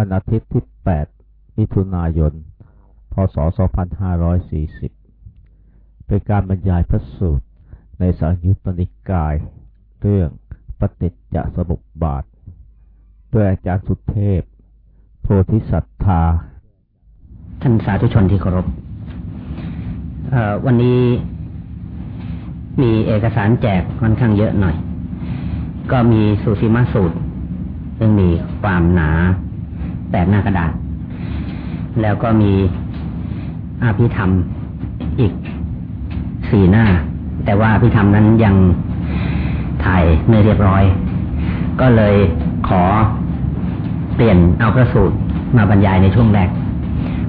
วันอาทิตย์ที่ 8 มิถุนายน พศ 2540 เป็นการบรรยายพระสูตร ในสังยุตตนิกาย เรื่องปฏิจจสมุปบาท ด้วยอาจารย์สุเทพ โพธิสัตธา ท่านสาธุชนที่เคารพวันนี้มีเอกสารแจกค่อนข้างเยอะหน่อย ก็มีสุสีมาสูตรซึ่งมีความหนา แปดหน้ากระดาษ แล้วก็มีอาภิธรรมอีกสี่หน้า แต่ว่าอภิธรรมนั้นยังถ่ายไม่เรียบร้อย ก็เลยขอเปลี่ยนเอาพระสูตรมาบรรยายในช่วงแรก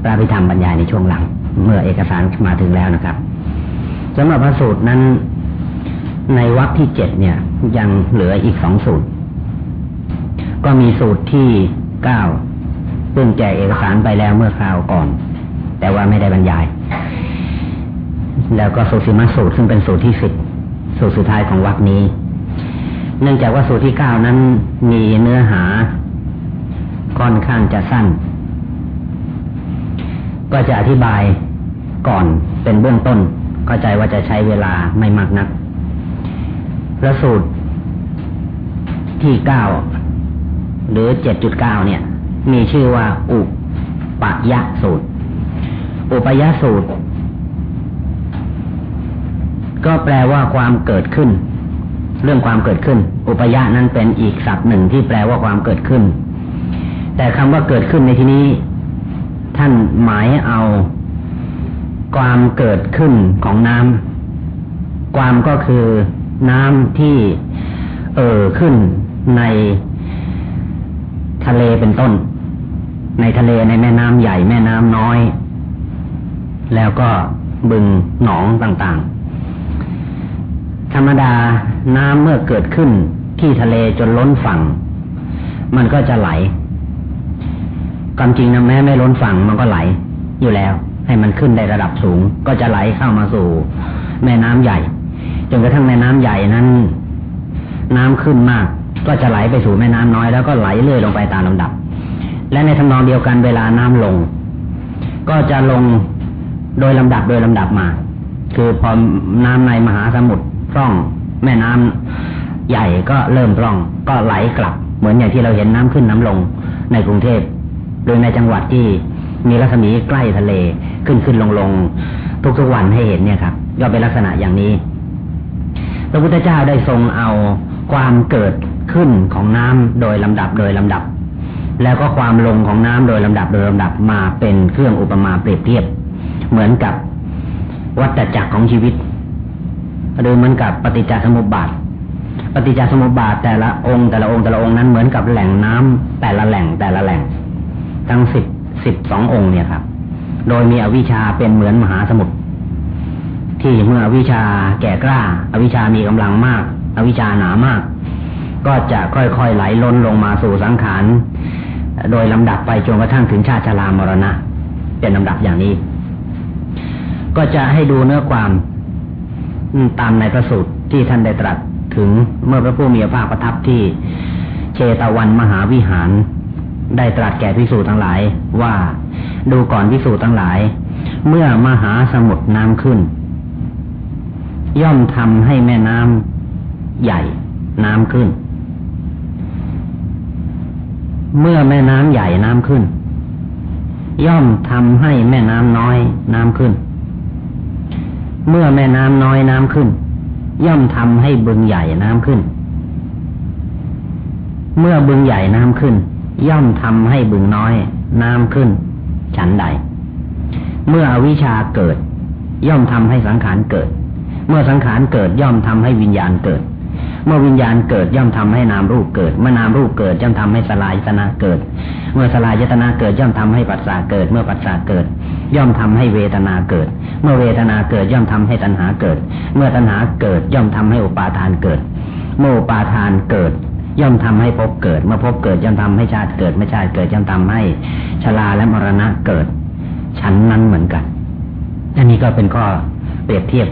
พระอภิธรรมบรรยายในช่วงหลัง เมื่อเอกสารมาถึงแล้วนะครับสำหรับพระสูตรนั้น ในวรรคที่เจ็ดเนี่ย ยังเหลืออีกสองสูตร ก็มีสูตรที่เก้า ซึ่งแจกเอกสารไปแล้วเมื่อคราวก่อน แต่ว่าไม่ได้บรรยาย แล้วก็สูตรสิมาสูตรซึ่งเป็นสูตรที่สิบสูตรสุดท้ายของวรรคนี้ เนื่องจากว่าสูตรที่เก้านั้นมีเนื้อหาค่อนข้างจะสั้น ก็จะอธิบายก่อนเป็นเบื้องต้น เข้าใจว่าจะใช้เวลาไม่มากนักพระสูตรที่เก้าหรือเจ็ดจุดเก้าเนี่ย มีชื่อว่า อุปยะสูตร อุปยะสูตร ก็แปลว่าความเกิดขึ้น เรื่องความเกิดขึ้น อุปยะนั้นเป็นอีกศัพท์หนึ่งที่แปลว่าความเกิดขึ้น แต่คำว่าเกิดขึ้นในที่นี้ ท่านหมายเอา ความเกิดขึ้นของน้ำความก็คือน้ำที่ เอ่อขึ้นในทะเลเป็นต้น ในทะเลในแม่น้ำใหญ่แม่น้ำน้อย แล้วก็บึงหนองต่างๆ ธรรมดาน้ำเมื่อเกิดขึ้นที่ทะเลจนล้นฝั่ง มันก็จะไหลความจริงนะแม้ไม่ล้นฝั่งมันก็ไหลอยู่แล้ว ให้มันขึ้นในระดับสูง ก็จะไหลเข้ามาสู่ แม่น้ำใหญ่จนกระทั่งแม่น้ำใหญ่นั้น น้ำขึ้นมาก ก็จะไหลไปสู่แม่น้ำน้อยแล้วก็ไหลเลื่อยลงไปตามลำดับ และในทำนองเดียวกันเวลาน้ำลง ก็จะลงโดยลำดับโดยลำดับมา คือพอน้ำในมหาสมุทรร่อง แม่น้ำใหญ่ก็เริ่มร่อง ก็ไหลกลับ เหมือนอย่างที่เราเห็นน้ำขึ้นน้ำลงในกรุงเทพโดยในจังหวัดที่มีรัศมีใกล้ทะเลขึ้นขึ้นลงลงทุกๆวันให้เห็นเนี่ยครับก็เป็นลักษณะอย่างนี้ พระพุทธเจ้าได้ทรงเอาความเกิดขึ้นของน้ำโดยลำดับโดยลำดับ แล้วก็ความลงของน้ำโดยลำดับโดยลำดับมาเป็นเครื่องอุปมาเปรียบเทียบ เหมือนกับวัฏจักรของชีวิต หรือเหมือนกับปฏิจจสมุปบาท ปฏิจจสมุปบาทแต่ละองค์แต่ละองค์แต่ละองค์นั้นเหมือนกับแหล่งน้ำแต่ละแหล่งแต่ละแหล่ง ทั้งสิบสิบสององค์เนี่ยครับ โดยมีอวิชชาเป็นเหมือนมหาสมุทรที่เมื่ออวิชาแก่กล้าอาวิชามีกำลังมาก อวิชาหนามาก ก็จะค่อยๆไหลล้นลงมาสู่สังขาร โดยลำดับไปจนกระทั่งถึงชาติชรามรณะ เป็นลำดับอย่างนี้ ก็จะให้ดูเนื้อความตามในพระสูตรที่ท่านได้ตรัสถึงเมื่อพระผู้มีพระภาคประทับที่เชตวันมหาวิหาร ได้ตรัสแก่พิสูจน์ทั้งหลายว่าดูก่อนพิสูจน์ทั้งหลาย เมื่อมหาสมุทรน้ำขึ้น ย่อมทำให้แม่น้ำใหญ่น้ำขึ้น เมื่อแม่น้ำใหญ่น้ำขึ้น ย่อมทำให้แม่น้ำน้อยน้ำขึ้น เมื่อแม่น้ำน้อยน้ำขึ้น ย่อมทำให้บึงใหญ่น้ำขึ้น เมื่อบึงใหญ่น้ำขึ้น ย่อมทำให้บึงน้อยน้ำขึ้น ฉันใด เมื่ออวิชชาเกิด ย่อมทำให้สังขารเกิด เมื่อสังขารเกิดย่อมทำให้วิญญาณเกิด เมื่อวิญญาณเกิดย่อมทำให้นามรูปเกิด เมื่อนามรูปเกิดย่อมทำให้สลายตนาเกิด เมื่อสลายยตนาเกิดย่อมทำให้ปัสสาเกิด เมื่อปัสสาเกิด ย่อมทำให้เวทนาเกิด เมื่อเวทนาเกิดย่อมทำให้ตัณหาเกิด เมื่อตัณหาเกิดย่อมทำให้อุปาทานเกิด เมื่ออุปาทานเกิดย่อมทำให้ภพเกิด เมื่อภพเกิดย่อมทำให้ชาติเกิด เมื่อชาติเกิดย่อมทำให้ชราและมรณะเกิดฉันนั้นเหมือนกัน อันนี้ก็เป็นข้อเปรียบเทียบ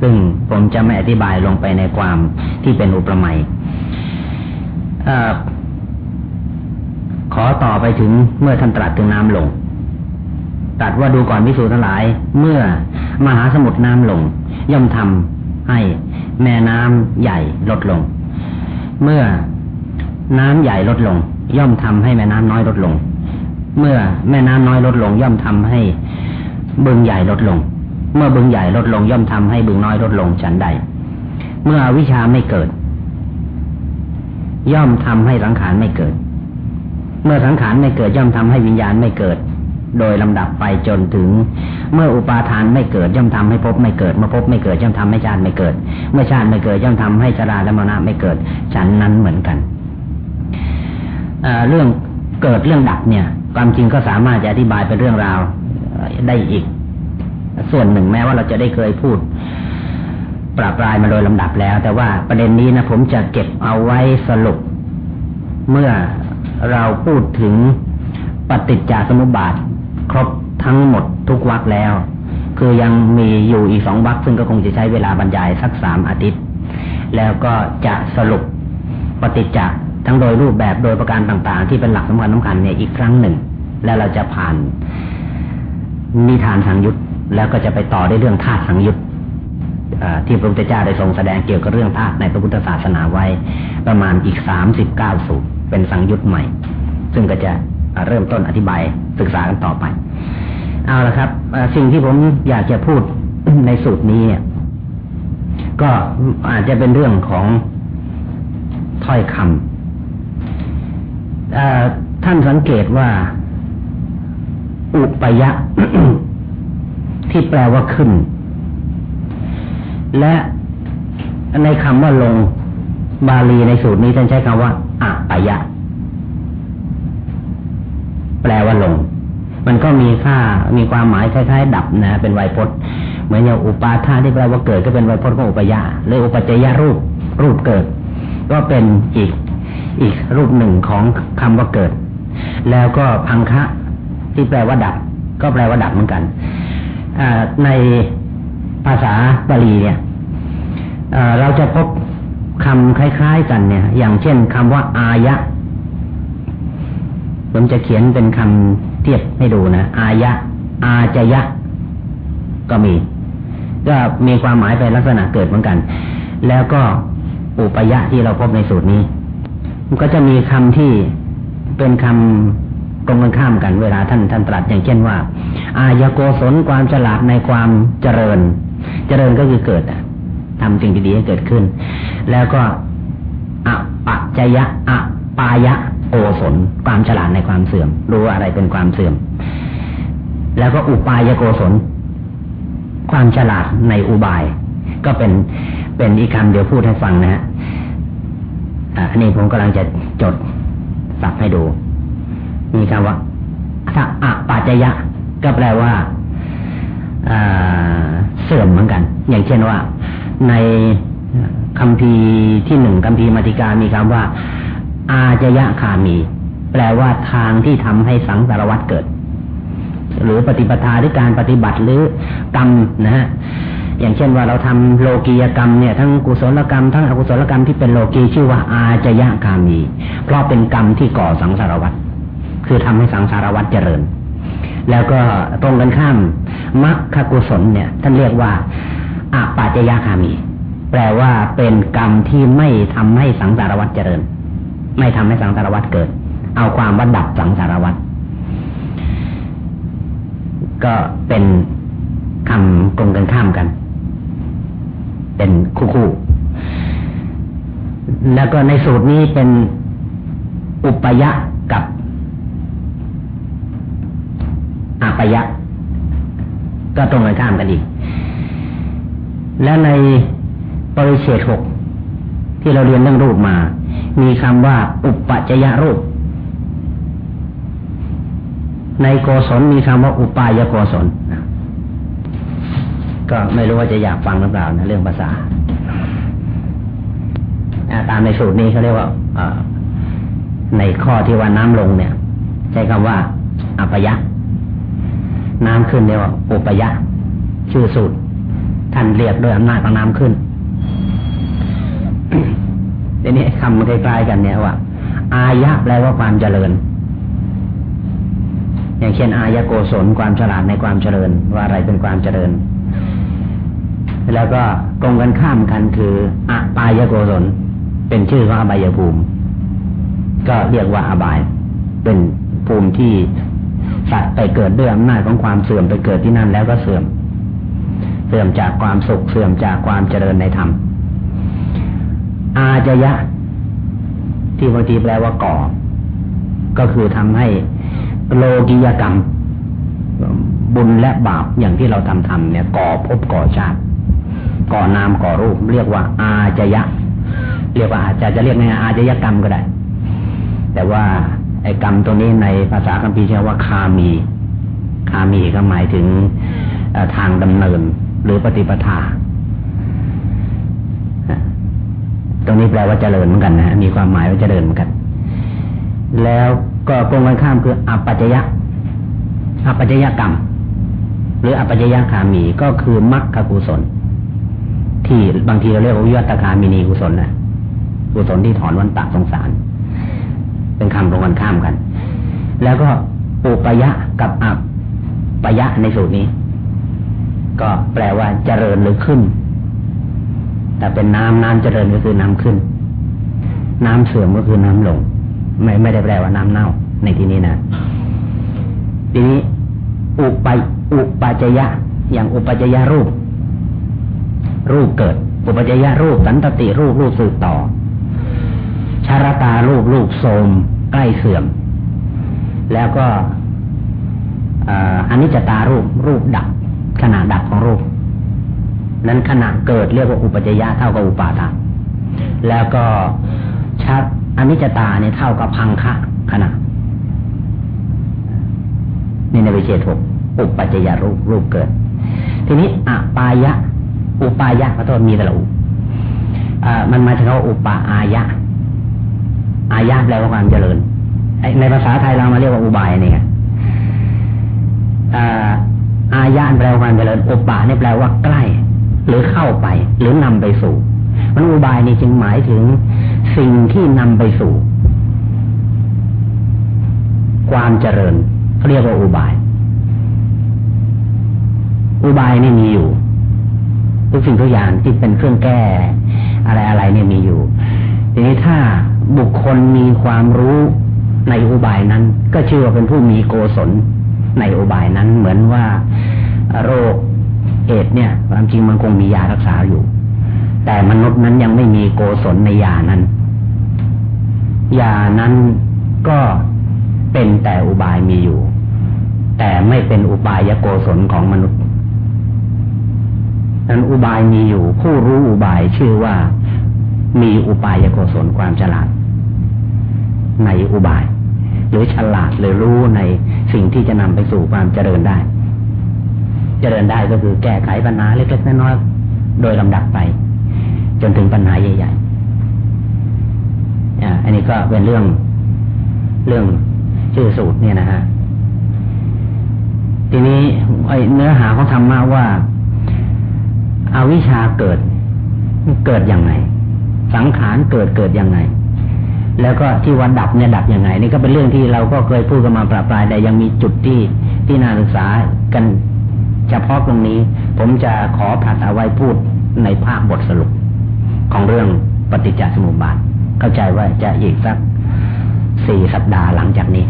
ซึ่งผมจะไม่อธิบายลงไปในความที่เป็นอุปมาอขอต่อไปถึงเมื่อท่านตรัสถึงน้ำลงตัดว่าดูก่อนพิสูจน์ทั้งหลาย เมื่อมหาสมุทรน้ำลง ย่อมทำให้แม่น้ำใหญ่ลดลง เมื่อน้ำใหญ่ลดลง ย่อมทำให้แม่น้ำน้อยลดลง เมื่อแม่น้ำน้อยลดลง ย่อมทำให้บึงใหญ่ลดลง เมื่อบึงใหญ่ลดลงย่อมทำให้บึงน้อยลดลงฉันใด เมื่อวิชาไม่เกิด ย่อมทำให้สังขารไม่เกิด เมื่อสังขารไม่เกิดย่อมทำให้วิญญาณไม่เกิด โดยลำดับไปจนถึง เมื่ออุปาทานไม่เกิดย่อมทำให้พบไม่เกิด เมื่อพบไม่เกิดย่อมทำให้ชาติไม่เกิด เมื่อชาติไม่เกิดย่อมทำให้ชราและมรณะไม่เกิด ฉันนั้นเหมือนกันเรื่องเกิดเรื่องดับเนี่ย ความจริงก็สามารถจะอธิบายเป็นเรื่องราวได้อีก ส่วนหนึ่งแม้ว่าเราจะได้เคยพูด ปราบรายมาโดยลำดับแล้ว แต่ว่าประเด็นนี้นะผมจะเก็บเอาไว้สรุป เมื่อเราพูดถึงปฏิจจสมุปบาท ครบทั้งหมดทุกวักแล้ว คือยังมีอยู่อีกสองวักซึ่งก็คงจะใช้เวลาบรรยายสักสามอาทิตย์ แล้วก็จะสรุปปฏิจจทั้งโดยรูปแบบโดยประการต่างๆ ที่เป็นหลักสำคัญสำคัญเนี่ยอีกครั้งหนึ่ง แล้วเราจะผ่านนิทานสังยุต แล้วก็จะไปต่อได้เรื่องธาตุสังยุตที่พระพุทธเจ้าได้ทรงแสดงเกี่ยวกับเรื่องธาตุในพระพุทธศาสนาไว้ ประมาณอีกสามสิบเก้าสูตรเป็นสังยุตใหม่ ซึ่งก็จะเริ่มต้นอธิบายศึกษากันต่อไป เอาละครับสิ่งที่ผมอยากจะพูดในสูตรนี้เนี่ย ก็อาจจะเป็นเรื่องของถ้อยคำท่านสังเกตว่า อุปยะ ที่แปลว่าขึ้น และในคำว่าลงบาลีในสูตรนี้ท่านใช้คำว่าอัปยะ แปลว่าลง มันก็มีค่ามีความหมายคล้ายๆ ดับนะ เป็นไวยพจน์เหมือนอย่างอุปาทาที่แปลว่าเกิดก็เป็นไวยพจน์ของอุปยาหรืออุปจยรูป รูปเกิด ก็เป็นอีกอีกรูปหนึ่งของคำว่าเกิด แล้วก็พังคะที่แปลว่าดับ ก็แปลว่าดับเหมือนกัน ในภาษาบาลีเนี่ยเราจะพบคำคล้ายๆกันเนี่ย อย่างเช่นคำว่าอายะ ผมจะเขียนเป็นคำเทียบให้ดูนะ อายะ อาจยะ ก็มี ก็มีความหมายไปลักษณะเกิดเหมือนกัน แล้วก็อุปยะที่เราพบในสูตรนี้ มันก็จะมีคำที่เป็นคำ ตรงกันข้ามกันเวลาท่านท่านตรัสอย่างเช่นว่า อายโกศลความฉลาดในความเจริญ เจริญก็คือเกิดทำสิ่งดีๆให้เกิดขึ้น แล้วก็อปัจจยะอปายะโกศลความฉลาดในความเสื่อม รู้อะไรเป็นความเสื่อม แล้วก็อุปายโกศลความฉลาดในอุบาย ก็เป็นเป็นอีกคำเดียวพูดให้ฟังนะฮะอันนี้ผมกำลังจะจดสับให้ดู มีคำว่าถ้าอะปัจจยะ ก็แปลว่าเสื่อมเหมือนกัน อย่างเช่นว่า ในคำพีที่หนึ่งคำพีมาติกามีคำว่า อาจยะคามี แปลว่าทางที่ทำให้สังสารวัตรเกิด หรือปฏิปทาหรือการปฏิบัติหรือกรรมนะฮะอย่างเช่นว่าเราทำโลกียกรรมเนี่ยทั้งกุศลกรรมทั้งอกุศลกรรมที่เป็นโลกีชื่อว่าอาจยะคามี เพราะเป็นกรรมที่ก่อสังสารวัตร คือทำให้สังสารวัตรเจริญ แล้วก็ตรงกันข้ามมรรคกุศลเนี่ย ท่านเรียกว่าอาปาจยะคามี แปลว่าเป็นกรรมที่ไม่ทำให้สังสารวัตรเจริญ ไม่ทำให้สังสารวัตรเกิด เอาความว่าดับสังสารวัตรก็เป็นคำกงกันข้ามกัน เป็นคู่คู่แล้วก็ในสูตรนี้เป็นอุปยะกับ อาปยะ ก็ตรงกันข้ามกันอีก และในปริเชตหกที่เราเรียนเรื่องรูปมา มีคำว่า อุปปัจจยรูป ในโกศลมีคำว่า อุปายโกศลก็ไม่รู้ว่าจะอยากฟังหรือเปล่านะเรื่องภาษาตามในสูตรนี้เขาเรียกว่าในข้อที่ว่าน้ำลงเนี่ย ใช้คำว่าอัปยะ น้ำขึ้นเรียกว่าอุปยะ ชื่อสูตร ท่านเรียกด้วยอำนาจของน้ำขึ้นทีนี้คำมันคล้ๆกันเนี่ยว่า อายะแปลว่าความเจริญ อย่างเช่น อายะโกศลความฉลาดในความเจริญ ว่าอะไรเป็นความเจริญ แล้วก็ตรงกันข้ามกันคืออปายโกศลเป็นชื่อของอบายภูมิ ก็เรียกว่าอบาย เป็นภูมิที่ สัตว์ไปเกิดด้วยอำนาจของความเสื่อมไปเกิดที่นั่นแล้วก็เสื่อม เสื่อมจากความสุขเสื่อมจากความเจริญในธรรม อาจยะ ที่บางทีแปลว่าก่อ ก็คือทำให้โลกิยกรรม บุญและบาปอย่างที่เราทำทำเนี่ยก่อภพก่อชาติ ก่อนามก่อรูป เรียกว่า อาจยะ เรียกว่าอาจจะจะเรียกไงอาจยกรรมก็ได้ แต่ว่า ไอ้กรรมตัวนี้ในภาษาคัมภีร์ใช้ว่าคามี คามีก็หมายถึงทางดำเนินหรือปฏิปทา ตรงนี้แปลว่าเจริญเหมือนกันนะ มีความหมายว่าเจริญเหมือนกัน แล้วก็ตรงกันข้ามคืออปัจจยะอปัจจยกรรม หรืออปปัจจยคามีก็คือมรรคกุศล ที่บางทีเราเรียกว่าวิวัตคามินีกุศลนะกุศลที่ถอนวันตะสงสาร เป็นคำตรงกันข้ามกัน แล้วก็อุปยะกับอัปปยะในสูตรนี้ ก็แปลว่าเจริญหรือขึ้น แต่เป็นน้ำน้ำเจริญก็คือน้ำขึ้น น้ำเสื่อมก็คือน้ำลง ไม่ไม่ได้แปลว่าน้ำเน่า ในที่นี้นะทีนี้อุปอุปจยะ อย่างอุปจยะรูป รูปเกิด อุปจยะรูปสันตติรูปรูปสืบต่อชารตารูปรูปโสม ใกล้เสื่อม แล้วก็อันนี้จะตารูปรูปดับขณะดับของรูป นั้นขณะเกิดเรียกว่าอุปจยะเท่ากับอุปาทานแล้วก็ชัดอันนี้จะตาเนี่ยเท่ากับพังคะขณะนี่ในวิเชษหกอุปจยรูปรูปเกิด ทีนี้อปายะ อุปายะขอโทษมีแต่ละอุมันมาถึงว่าอุปาอายะ อายาแปลว่าความเจริญในภาษาไทยเรามาเรียกว่าอุบายนี่ไงอายาแปลว่าความเจริญอุปาเนี่ยแปลว่าใกล้ หรือเข้าไป หรือนำไปสู่มันอุบายนี่จึงหมายถึงสิ่งที่นำไปสู่ ความเจริญเขาเรียกว่าอุบาย อุบายนี่มีอยู่ทุกสิ่งทุกอย่างที่เป็นเครื่องแก้ อะไรอะไรเนี่ยมีอยู่ทีนี้ถ้า บุคคลมีความรู้ในอุบายนั้น ก็ชื่อว่าเป็นผู้มีโกศลในอุบายนั้น เหมือนว่าโรคเอดเนี่ยความจริงมันคงมียารักษาอยู่ แต่มนุษย์นั้นยังไม่มีโกศลในยานั้นยานั้นก็เป็นแต่อุบายมีอยู่ แต่ไม่เป็นอุบายโกศลของมนุษย์นั้นอุบายมีอยู่ ผู้รู้อุบายชื่อว่า มีอุบายโกศลความฉลาด ในอุบาย หรือฉลาดหรือรู้ในสิ่งที่จะนำไปสู่ความเจริญได้ เจริญได้ก็คือแก้ไขปัญหาเล็กๆน้อยๆโดยลำดับไป จนถึงปัญหาใหญ่ๆอันนี้ก็เป็นเรื่องเรื่องชื่อสูตรเนี่ยนะฮะทีนี้ไอเนื้อหาของธรรมะว่าอาวิชาเกิดเกิดอย่างไร สังขารเกิดเกิดยังไง แล้วก็ที่วันดับเนี่ยดับยังไง นี่ก็เป็นเรื่องที่เราก็เคยพูดกันมาปราปลายแต่ยังมีจุดที่ที่น่าศึกษากันเฉพาะตรงนี้ ผมจะขอผัดเอาไว้พูดในภาคบทสรุป ของเรื่องปฏิจจสมุปบาทเข้าใจว่าจะอีกสักสี่สัปดาห์หลังจากนี้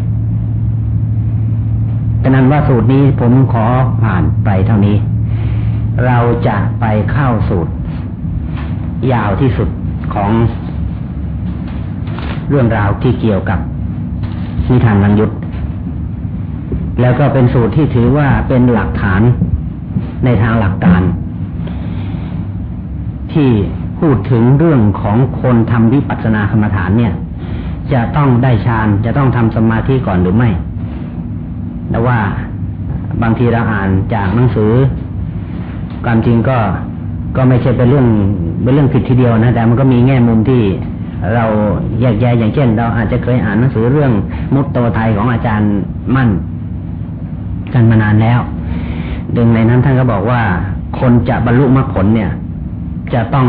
ฉะนั้นว่าสูตรนี้ผมขอผ่านไปเท่านี้ เราจะไปเข้าสูตร ยาวที่สุด ของเรื่องราวที่เกี่ยวกับนิทานลังยุทธแล้วก็เป็นสูตรที่ถือว่าเป็นหลักฐานในทางหลักการ ที่พูดถึงเรื่องของคนทำวิปัสสนากรรมฐานเนี่ย จะต้องได้ฌานจะต้องทำสมาธิก่อนหรือไม่ แต่ว่าบางทีเราอ่านจากหนังสือความจริงก็ ก็ไม่ใช่เป็นเรื่องเป็นเรื่องผิดทีเดียวนะ แต่มันก็มีแง่มุมที่เราแยกแยะอย่างเช่น เราอาจจะเคยอ่านหนังสือเรื่องมุตโตไทยของอาจารย์มั่น กันมานานแล้วดึงในนั้นท่านก็บอกว่าคนจะบรรลุมรรคผลเนี่ย จะต้อง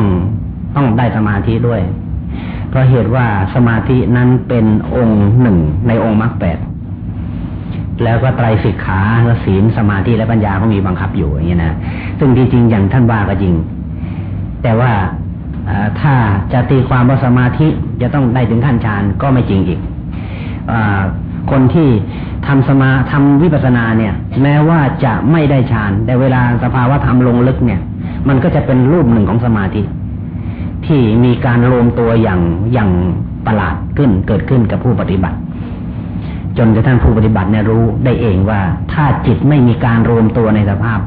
ต้องได้สมาธิด้วย เพราะเหตุว่าสมาธินั้นเป็นองค์หนึ่งในองค์มรรคแปดแล้วก็ไตรสิกขาและศีลสมาธิและปัญญาก็มีบังคับอยู่อย่างนี้นะ ซึ่งที่จริงอย่างท่านว่าก็จริง แต่ว่าถ้าจะตีความว่าสมาธิจะต้องได้ถึงขั้นฌานก็ไม่จริงอีกอคนที่ทำสมาทำวิปัสสนาเนี่ย แม้ว่าจะไม่ได้ฌานแต่เวลาสภาวะธรรมลงลึกเนี่ย มันก็จะเป็นรูปหนึ่งของสมาธิ ที่มีการรวมตัวอย่างอย่างประหลาดขึ้นเกิดขึ้นกับผู้ปฏิบัติ จนกระทั่งผู้ปฏิบัติเนี่ยรู้ได้เองว่าถ้าจิตไม่มีการรวมตัวในสภาพ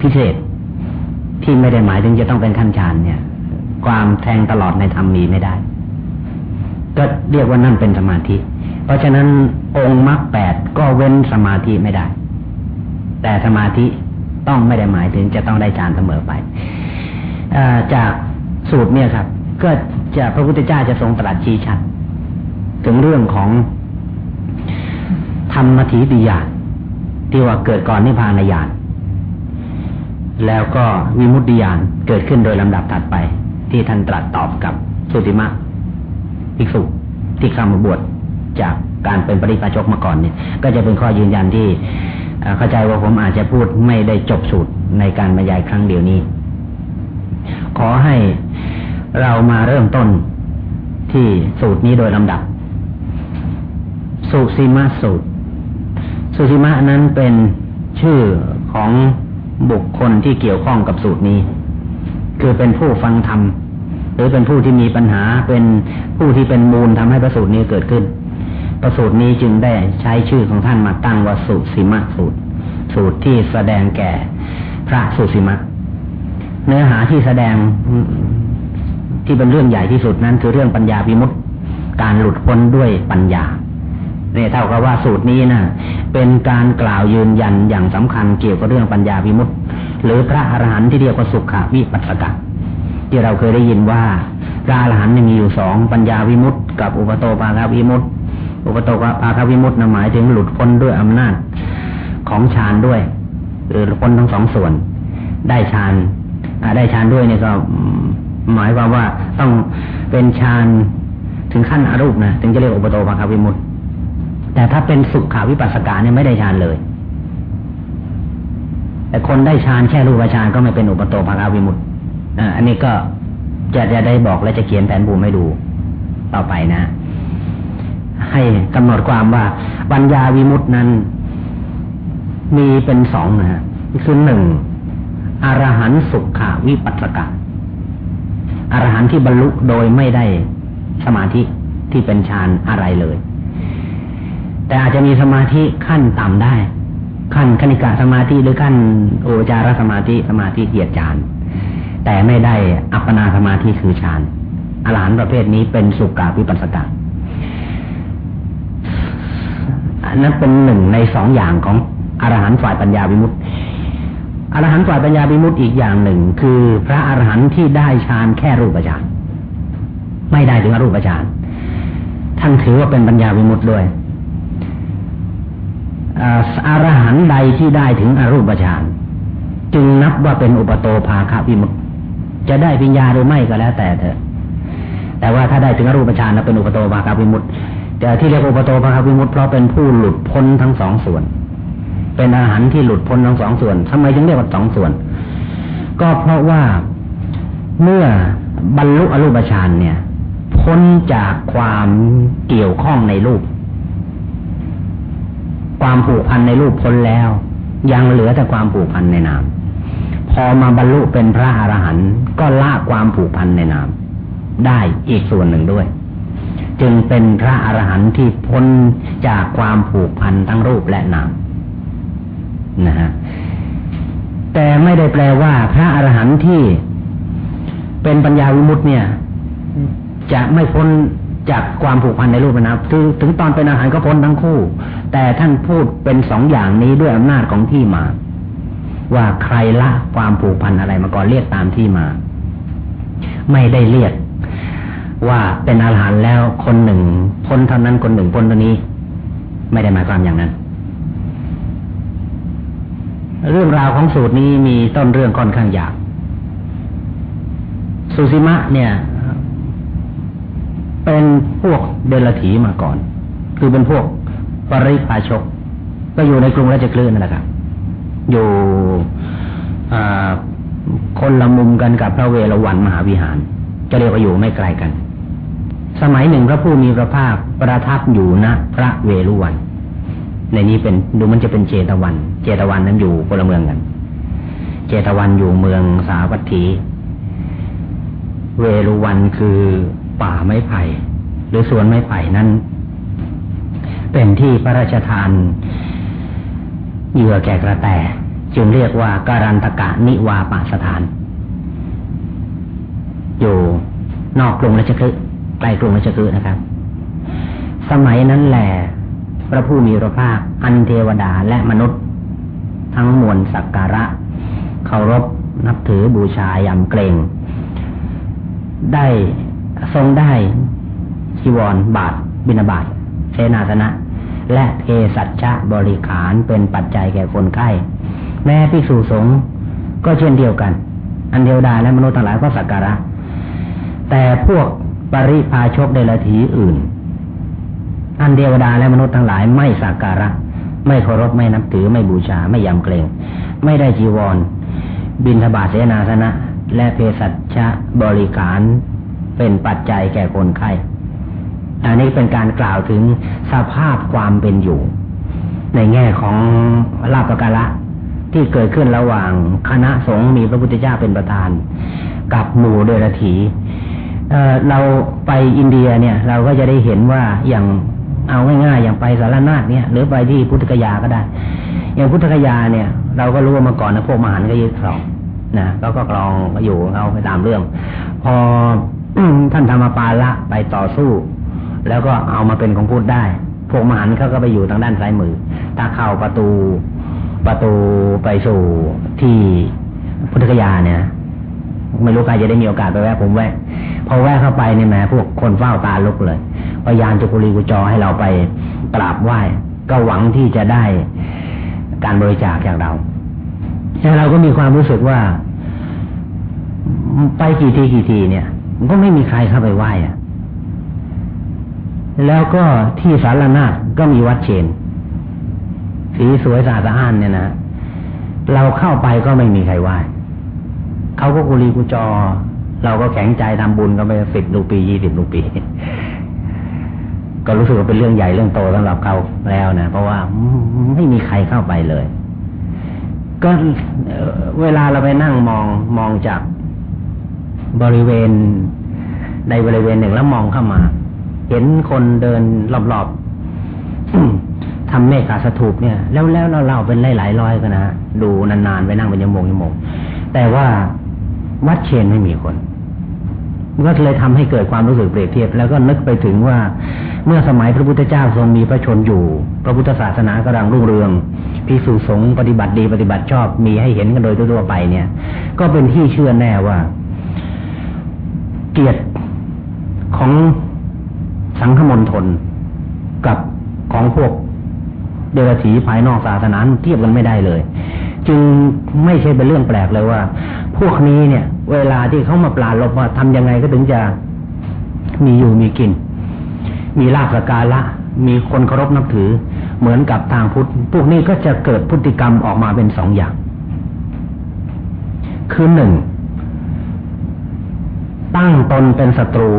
พิเศษ ที่ไม่ได้หมายถึงจะต้องเป็นขั้นฌานเนี่ย ความแทงตลอดในธรรมมีไม่ได้ ก็เรียกว่านั่นเป็นสมาธิ เพราะฉะนั้นองค์มรรคแปดก็เว้นสมาธิไม่ได้ แต่สมาธิต้องไม่ได้หมายถึงจะต้องได้ฌานเสมอไปจากสูตรเนี่ยครับ ก็จะพระพุทธเจ้าจะทรงตรัสชี้ชัด ถึงเรื่องของธรรมทีปิยานที่ว่าเกิดก่อนนิพพานญาณ แล้วก็วิมุตติญาณเกิดขึ้นโดยลำดับถัดไป ที่ท่านตรัสตอบกับสุติมะภิกษุที่เข้ามาบวชจากการเป็นปริพาชกมาก่อนเนี่ย ก็จะเป็นข้อยืนยันที่เข้าใจว่าผมอาจจะพูดไม่ได้จบสูตรในการบรรยายครั้งเดียวนี้ ขอให้เรามาเริ่มต้นที่สูตรนี้โดยลำดับ สุสีมาสูตร สุสีมานั้นเป็นชื่อของ บุคคลที่เกี่ยวข้องกับสูตรนี้ คือเป็นผู้ฟังธรรมหรือเป็นผู้ที่มีปัญหาเป็นผู้ที่เป็นมูลทำให้ประสูตรนี้เกิดขึ้น ประสูตรนี้จึงได้ใช้ชื่อของท่านมาตั้งว่าสุสีมาสูตร สูตรที่แสดงแก่พระสุสีมาเนื้อหาที่แสดงที่เป็นเรื่องใหญ่ที่สุดนั้นคือเรื่องปัญญาวิมุตติการหลุดพ้นด้วยปัญญา นี่ยเท่ากับว่าสูตรนี้นะเป็นการกล่าวยืนยันอย่างสำคัญเกี่ยวกับเรื่องปัญญาวิมุตติหรือพระอรหันต์ที่เรียกว่าสุขวิปัสสกะที่เราเคยได้ยินว่าพระอรหันต์มีอยู่สองปัญญาวิมุตติกับอุปโตปาควิมุตติอุปโตปาควิมุตติหมายถึงหลุดพ้นด้วยอำนาจของฌานด้วยหรือพ้นทั้งสองส่วน ได้ฌานได้ฌานด้วยเนี่ยก็หมายความว่าต้องเป็นฌานถึงขั้นอรูปนะถึงจะเรียกอุปโตภาควิมุตติ แต่ถ้าเป็นสุขขาวิปัสสกาเนี่ยไม่ได้ฌานเลย แต่คนได้ฌานแค่รูปฌานก็ไม่เป็นอุปโตภาควิมุตติอันนี้ก็จะจะได้บอกและจะเขียนแผนภูมิให้ดูต่อไปนะ ให้กำหนดความว่าปัญญาวิมุตตนั้น มีเป็นสองนะฮะคือหนึ่งอรหันสุขขาวิปัสสกาอรหันต์ที่บรรลุโดยไม่ได้สมาธิที่เป็นฌานอะไรเลย แต่อาจจะมีสมาธิขั้นต่ำได้ ขั้นคณิกาสมาธิหรือขั้นโอจารสมาธิสมาธิเกียรฌานแต่ไม่ได้อัปปนาสมาธิคือฌานอรหันต์ประเภทนี้เป็นสุกาวิปัสสกาอันนั้นเป็นหนึ่งในสองอย่างของอรหันต์ฝ่ายปัญญาวิมุตติอรหันต์ฝ่ายปัญญาบิมุตติอีกอย่างหนึ่ง คือพระอรหันต์ที่ได้ฌานแค่รูปฌานไม่ได้ถึงอรูปฌานท่านถือว่าเป็นปัญญาวิมุตติด้วย อรหันต์ใดที่ได้ถึงอรูปฌานจึงนับว่าเป็นอุปโตภาควิมุตจะได้ปัญญาหรือไม่ก็แล้วแต่เถอะ แต่ว่าถ้าได้ถึงอรูปฌานแล้วเป็นอุปโตภาควิมุตแต่ที่เรียกอุปโตภาควิมุตเพราะเป็นผู้หลุดพ้นทั้งสองส่วน เป็นอาหารที่หลุดพ้นทั้งสองส่วนทำไมจึงเรียกว่าสองส่วน ก็เพราะว่าเมื่อบรรลุอรูปฌานเนี่ย พ้นจากความเกี่ยวข้องในรูป ความผูกพันในรูปพ้นแล้ว ยังเหลือแต่ความผูกพันในนาม พอมาบรรลุเป็นพระอรหันต์ก็ละความผูกพันในนาม ได้อีกส่วนหนึ่งด้วย จึงเป็นพระอรหันต์ที่พ้นจากความผูกพันทั้งรูปและนามนะฮะแต่ไม่ได้แปลว่า พระอรหันต์ที่เป็นปัญญาวิมุตต์เนี่ย จะไม่พ้นจากความผูกพันในรูปนะถึงถึงตอนเป็นอาหารก็พ้นทั้งคู่ แต่ท่านพูดเป็นสองอย่างนี้ด้วยอำนาจของที่มา ว่าใครละความผูกพันอะไรมาก่อนเรียกตามที่มา ไม่ได้เรียก ว่าเป็นอาหารแล้วคนหนึ่งพ้นเท่านั้นคนหนึ่งพ้นเท่านี้ ไม่ได้หมายความอย่างนั้น เรื่องราวของสูตรนี้มีต้นเรื่องค่อนข้างยาวสุสิมะเนี่ย เป็นพวกเดลถีมาก่อน คือเป็นพวก ปริพาชก ก็อยู่ในกรุงราชคลื่นนั่นแหละครับอยู่คนละมุมกันกับพระเวฬวันมหาวิหาร จะเรียกว่าอยู่ไม่ไกลกัน สมัยหนึ่งพระผู้มีพระภาคประทับอยู่ณพระเวฬุวัน ในนี้เป็นดูมันจะเป็นเจตวัน เจตวันนั้นอยู่พลเมืองกัน เจตวันอยู่เมืองสาวัตถี เวฬุวันคือป่าไม้ไผ่หรือสวนไม้ไผ่นั้น เป็นที่พระราชทานเหยื่อแก่กระแตจึงเรียกว่าการันตกะนิวาปาสถาน อยู่นอกกรุงราชคฤห์ใกล้กรุงราชคฤห์นะครับ สมัยนั้นแหละพระผู้มีพระภาคอันเทวดาและมนุษย์ ทั้งมวลสักการะเคารพนับถือบูชายำเกรง ได้ทรงได้ชีวรบาทบินาบาทเสนาสนะ และเทสัชะบริขารเป็นปัจจัยแก่คนไข้แม้ภิกษุสงฆ์ก็เช่นเดียวกัน อันเดียวดาและมนุษย์ทั้งหลายก็สักการะ แต่พวกปริพาชกเดลถีอื่น อันเดียวดาและมนุษย์ทั้งหลายไม่สักการะ ไม่เคารพไม่นับถือไม่บูชาไม่ยำเกรง ไม่ได้จีวร บินทบาทเสนาสนะ และเภสัชะบริการเป็นปัจจัยแก่คนไข้ อันนี้เป็นการกล่าวถึงสภาพความเป็นอยู่ ในแง่ของลาภกาละที่เกิดขึ้นระหว่างคณะสงฆ์มีพระพุทธเจ้าเป็นประธาน กับหมู่เดรถีเเราไปอินเดียเนี่ย เราก็จะได้เห็นว่าอย่างเอาง่ายๆอย่างไปสารนาฏเนี่ย หรือไปที่พุทธกยาก็ได้ อย่างพุทธกยาเนี่ย เราก็รู้ว่ามาก่อนนะพวกมหานก็ยึดครองนะเขาก็กรองอยู่เขาไปตามเรื่อง พอท่านธรรมปาละไปต่อสู้ แล้วก็เอามาเป็นของพูดได้ พวกมหานเขาก็ไปอยู่ทางด้านซ้ายมือ ถ้าเข้าประตูประตูไปสู่ที่พุทธคยาเนี่ย ไม่รู้ใครจะได้มีโอกาสไปแวะผมแวะ พอแวะเข้าไปเนี่ยแหมพวกคนเฝ้าตาลุกเลยพยานจุกุลีกุจอให้เราไปกราบไหว้ ก็หวังที่จะได้การบริจาคจากเราแต่เราก็มีความรู้สึกว่า ไปกี่ทีกี่ทีเนี่ย ก็ไม่มีใครเข้าไปไหว้อะ แล้วก็ที่สารนาก็มีวัดเชน สีสวยสะอาดสะอ้านเนี่ยนะเราเข้าไปก็ไม่มีใครไหว้เขาก็กุลีกุจอ เราก็แข็งใจทำบุญก็ไปสิบลูปียี่สิบลูปี ก็รู้สึกว่าเป็นเรื่องใหญ่เรื่องโตสำหรับเขาแล้วนะเพราะว่าไม่มีใครเข้าไปเลย ก็เวลาเราไปนั่งมองมองจากบริเวณในบริเวณหนึ่งแล้วมองเข้ามา เห็นคนเดินรอบๆทำเมฆาสถูปเนี่ย แล้วแล้วเราเล่าเป็นหลายๆร้อยกันนะดูนานๆไปนั่งเป็นยมงยมงแต่ว่าวัดเชนไม่มีคนก็เลยทำให้เกิดความรู้สึกเปรียบเทียบ แล้วก็นึกไปถึงว่า เมื่อสมัยพระพุทธเจ้าทรงมีพระชนอยู่ พระพุทธศาสนากำลังรุ่งเรืองพิสุสงปฏิบัติดีปฏิบัติชอบมีให้เห็นกันโดยทั่วไปเนี่ย ก็เป็นที่เชื่อแน่ว่า เกียรติของ สังฆมณฑลกับของพวกเดรัจฉีภายนอกศาสนาเทียบกันไม่ได้เลย จึงไม่ใช่เป็นเรื่องแปลกเลยว่า พวกนี้เนี่ย เวลาที่เขามาปลาลบว่าทำยังไงก็ถึงจะมีอยู่มีกิน มีลาภสการละมีคนเคารพนับถือ เหมือนกับทางพุทธ พวกนี้ก็จะเกิดพฤติกรรมออกมาเป็นสองอย่าง คือหนึ่งตั้งตนเป็นศัตรู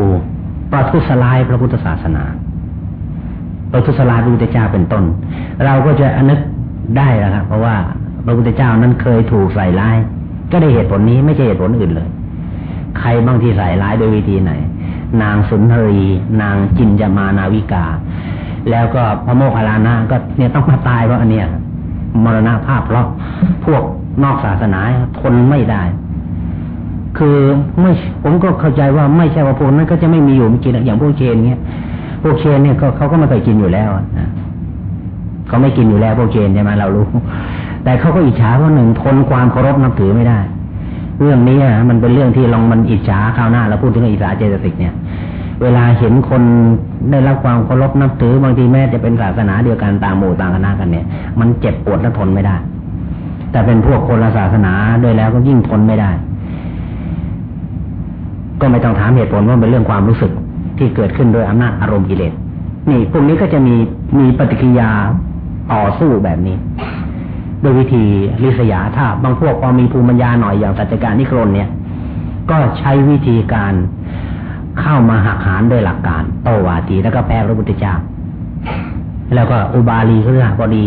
ประทุษร้ายพระพุทธศาสนาพระทุสลาพระพุทธเจ้าเป็นต้น เราก็จะอนึกได้แล้วครับเพราะว่าพระพุทธเจ้านั้นเคยถูกใส่ร้าย ก็ได้เหตุผลนี้ไม่ใช่เหตุผลอื่นเลย ใครบางที่ใส่ร้ายโดยวิธีไหน นางสุนทรี นางจินจามานาวิกา แล้วก็พระโมคคัลลานะก็เนี่ยต้องมาตายเพราะอันเนี้ยมรณะภาพเพราะพวกนอกศาสนาทนไม่ได้ คือไม่ผมก็เข้าใจว่าไม่ใช่ว่าพวกนั้นก็จะไม่มีอยู่ไม่กินอย่างพวกเชนเงี้ยพวกเชนเนี่ยเขาก็ไม่เคยกินอยู่แล้วนะเขาไม่กินอยู่แล้วพวกเชนใช่ไหมเรารู้ แต่เขาก็อิจฉาเพราะหนึ่งทนความเคารพนับถือไม่ได้ เรื่องนี้มันเป็นเรื่องที่ลองมันอิจฉาคราวหน้าเราพูดถึงอิจฉาเจตสิกเนี่ย เวลาเห็นคนได้รับความเคารพนับถือบางทีแม้จะเป็นศาสนาเดียวกันต่างหมู่ต่างคณะกันเนี่ย มันเจ็บปวดและทนไม่ได้ แต่เป็นพวกคนละศาสนาด้วยแล้วก็ยิ่งทนไม่ได้ ก็ไม่ต้องถามเหตุผลว่าเป็นเรื่องความรู้สึกที่เกิดขึ้นโดยอำนาจอารมณ์กิเลสนี่พวกนี้ก็จะมีมีปฏิกิริยาต่อสู้แบบนี้ โดยวิธีลิษยาถ้าบางพวกพอมีภูมิปัญญาหน่อยอย่างสัจการนิครนเนี่ย ก็ใช้วิธีการเข้ามาหักหานด้วยหลักการโตวาทีแล้วก็แพ้พระพุทธเจ้าแล้วก็อุบาลีก็เรื่องพอดี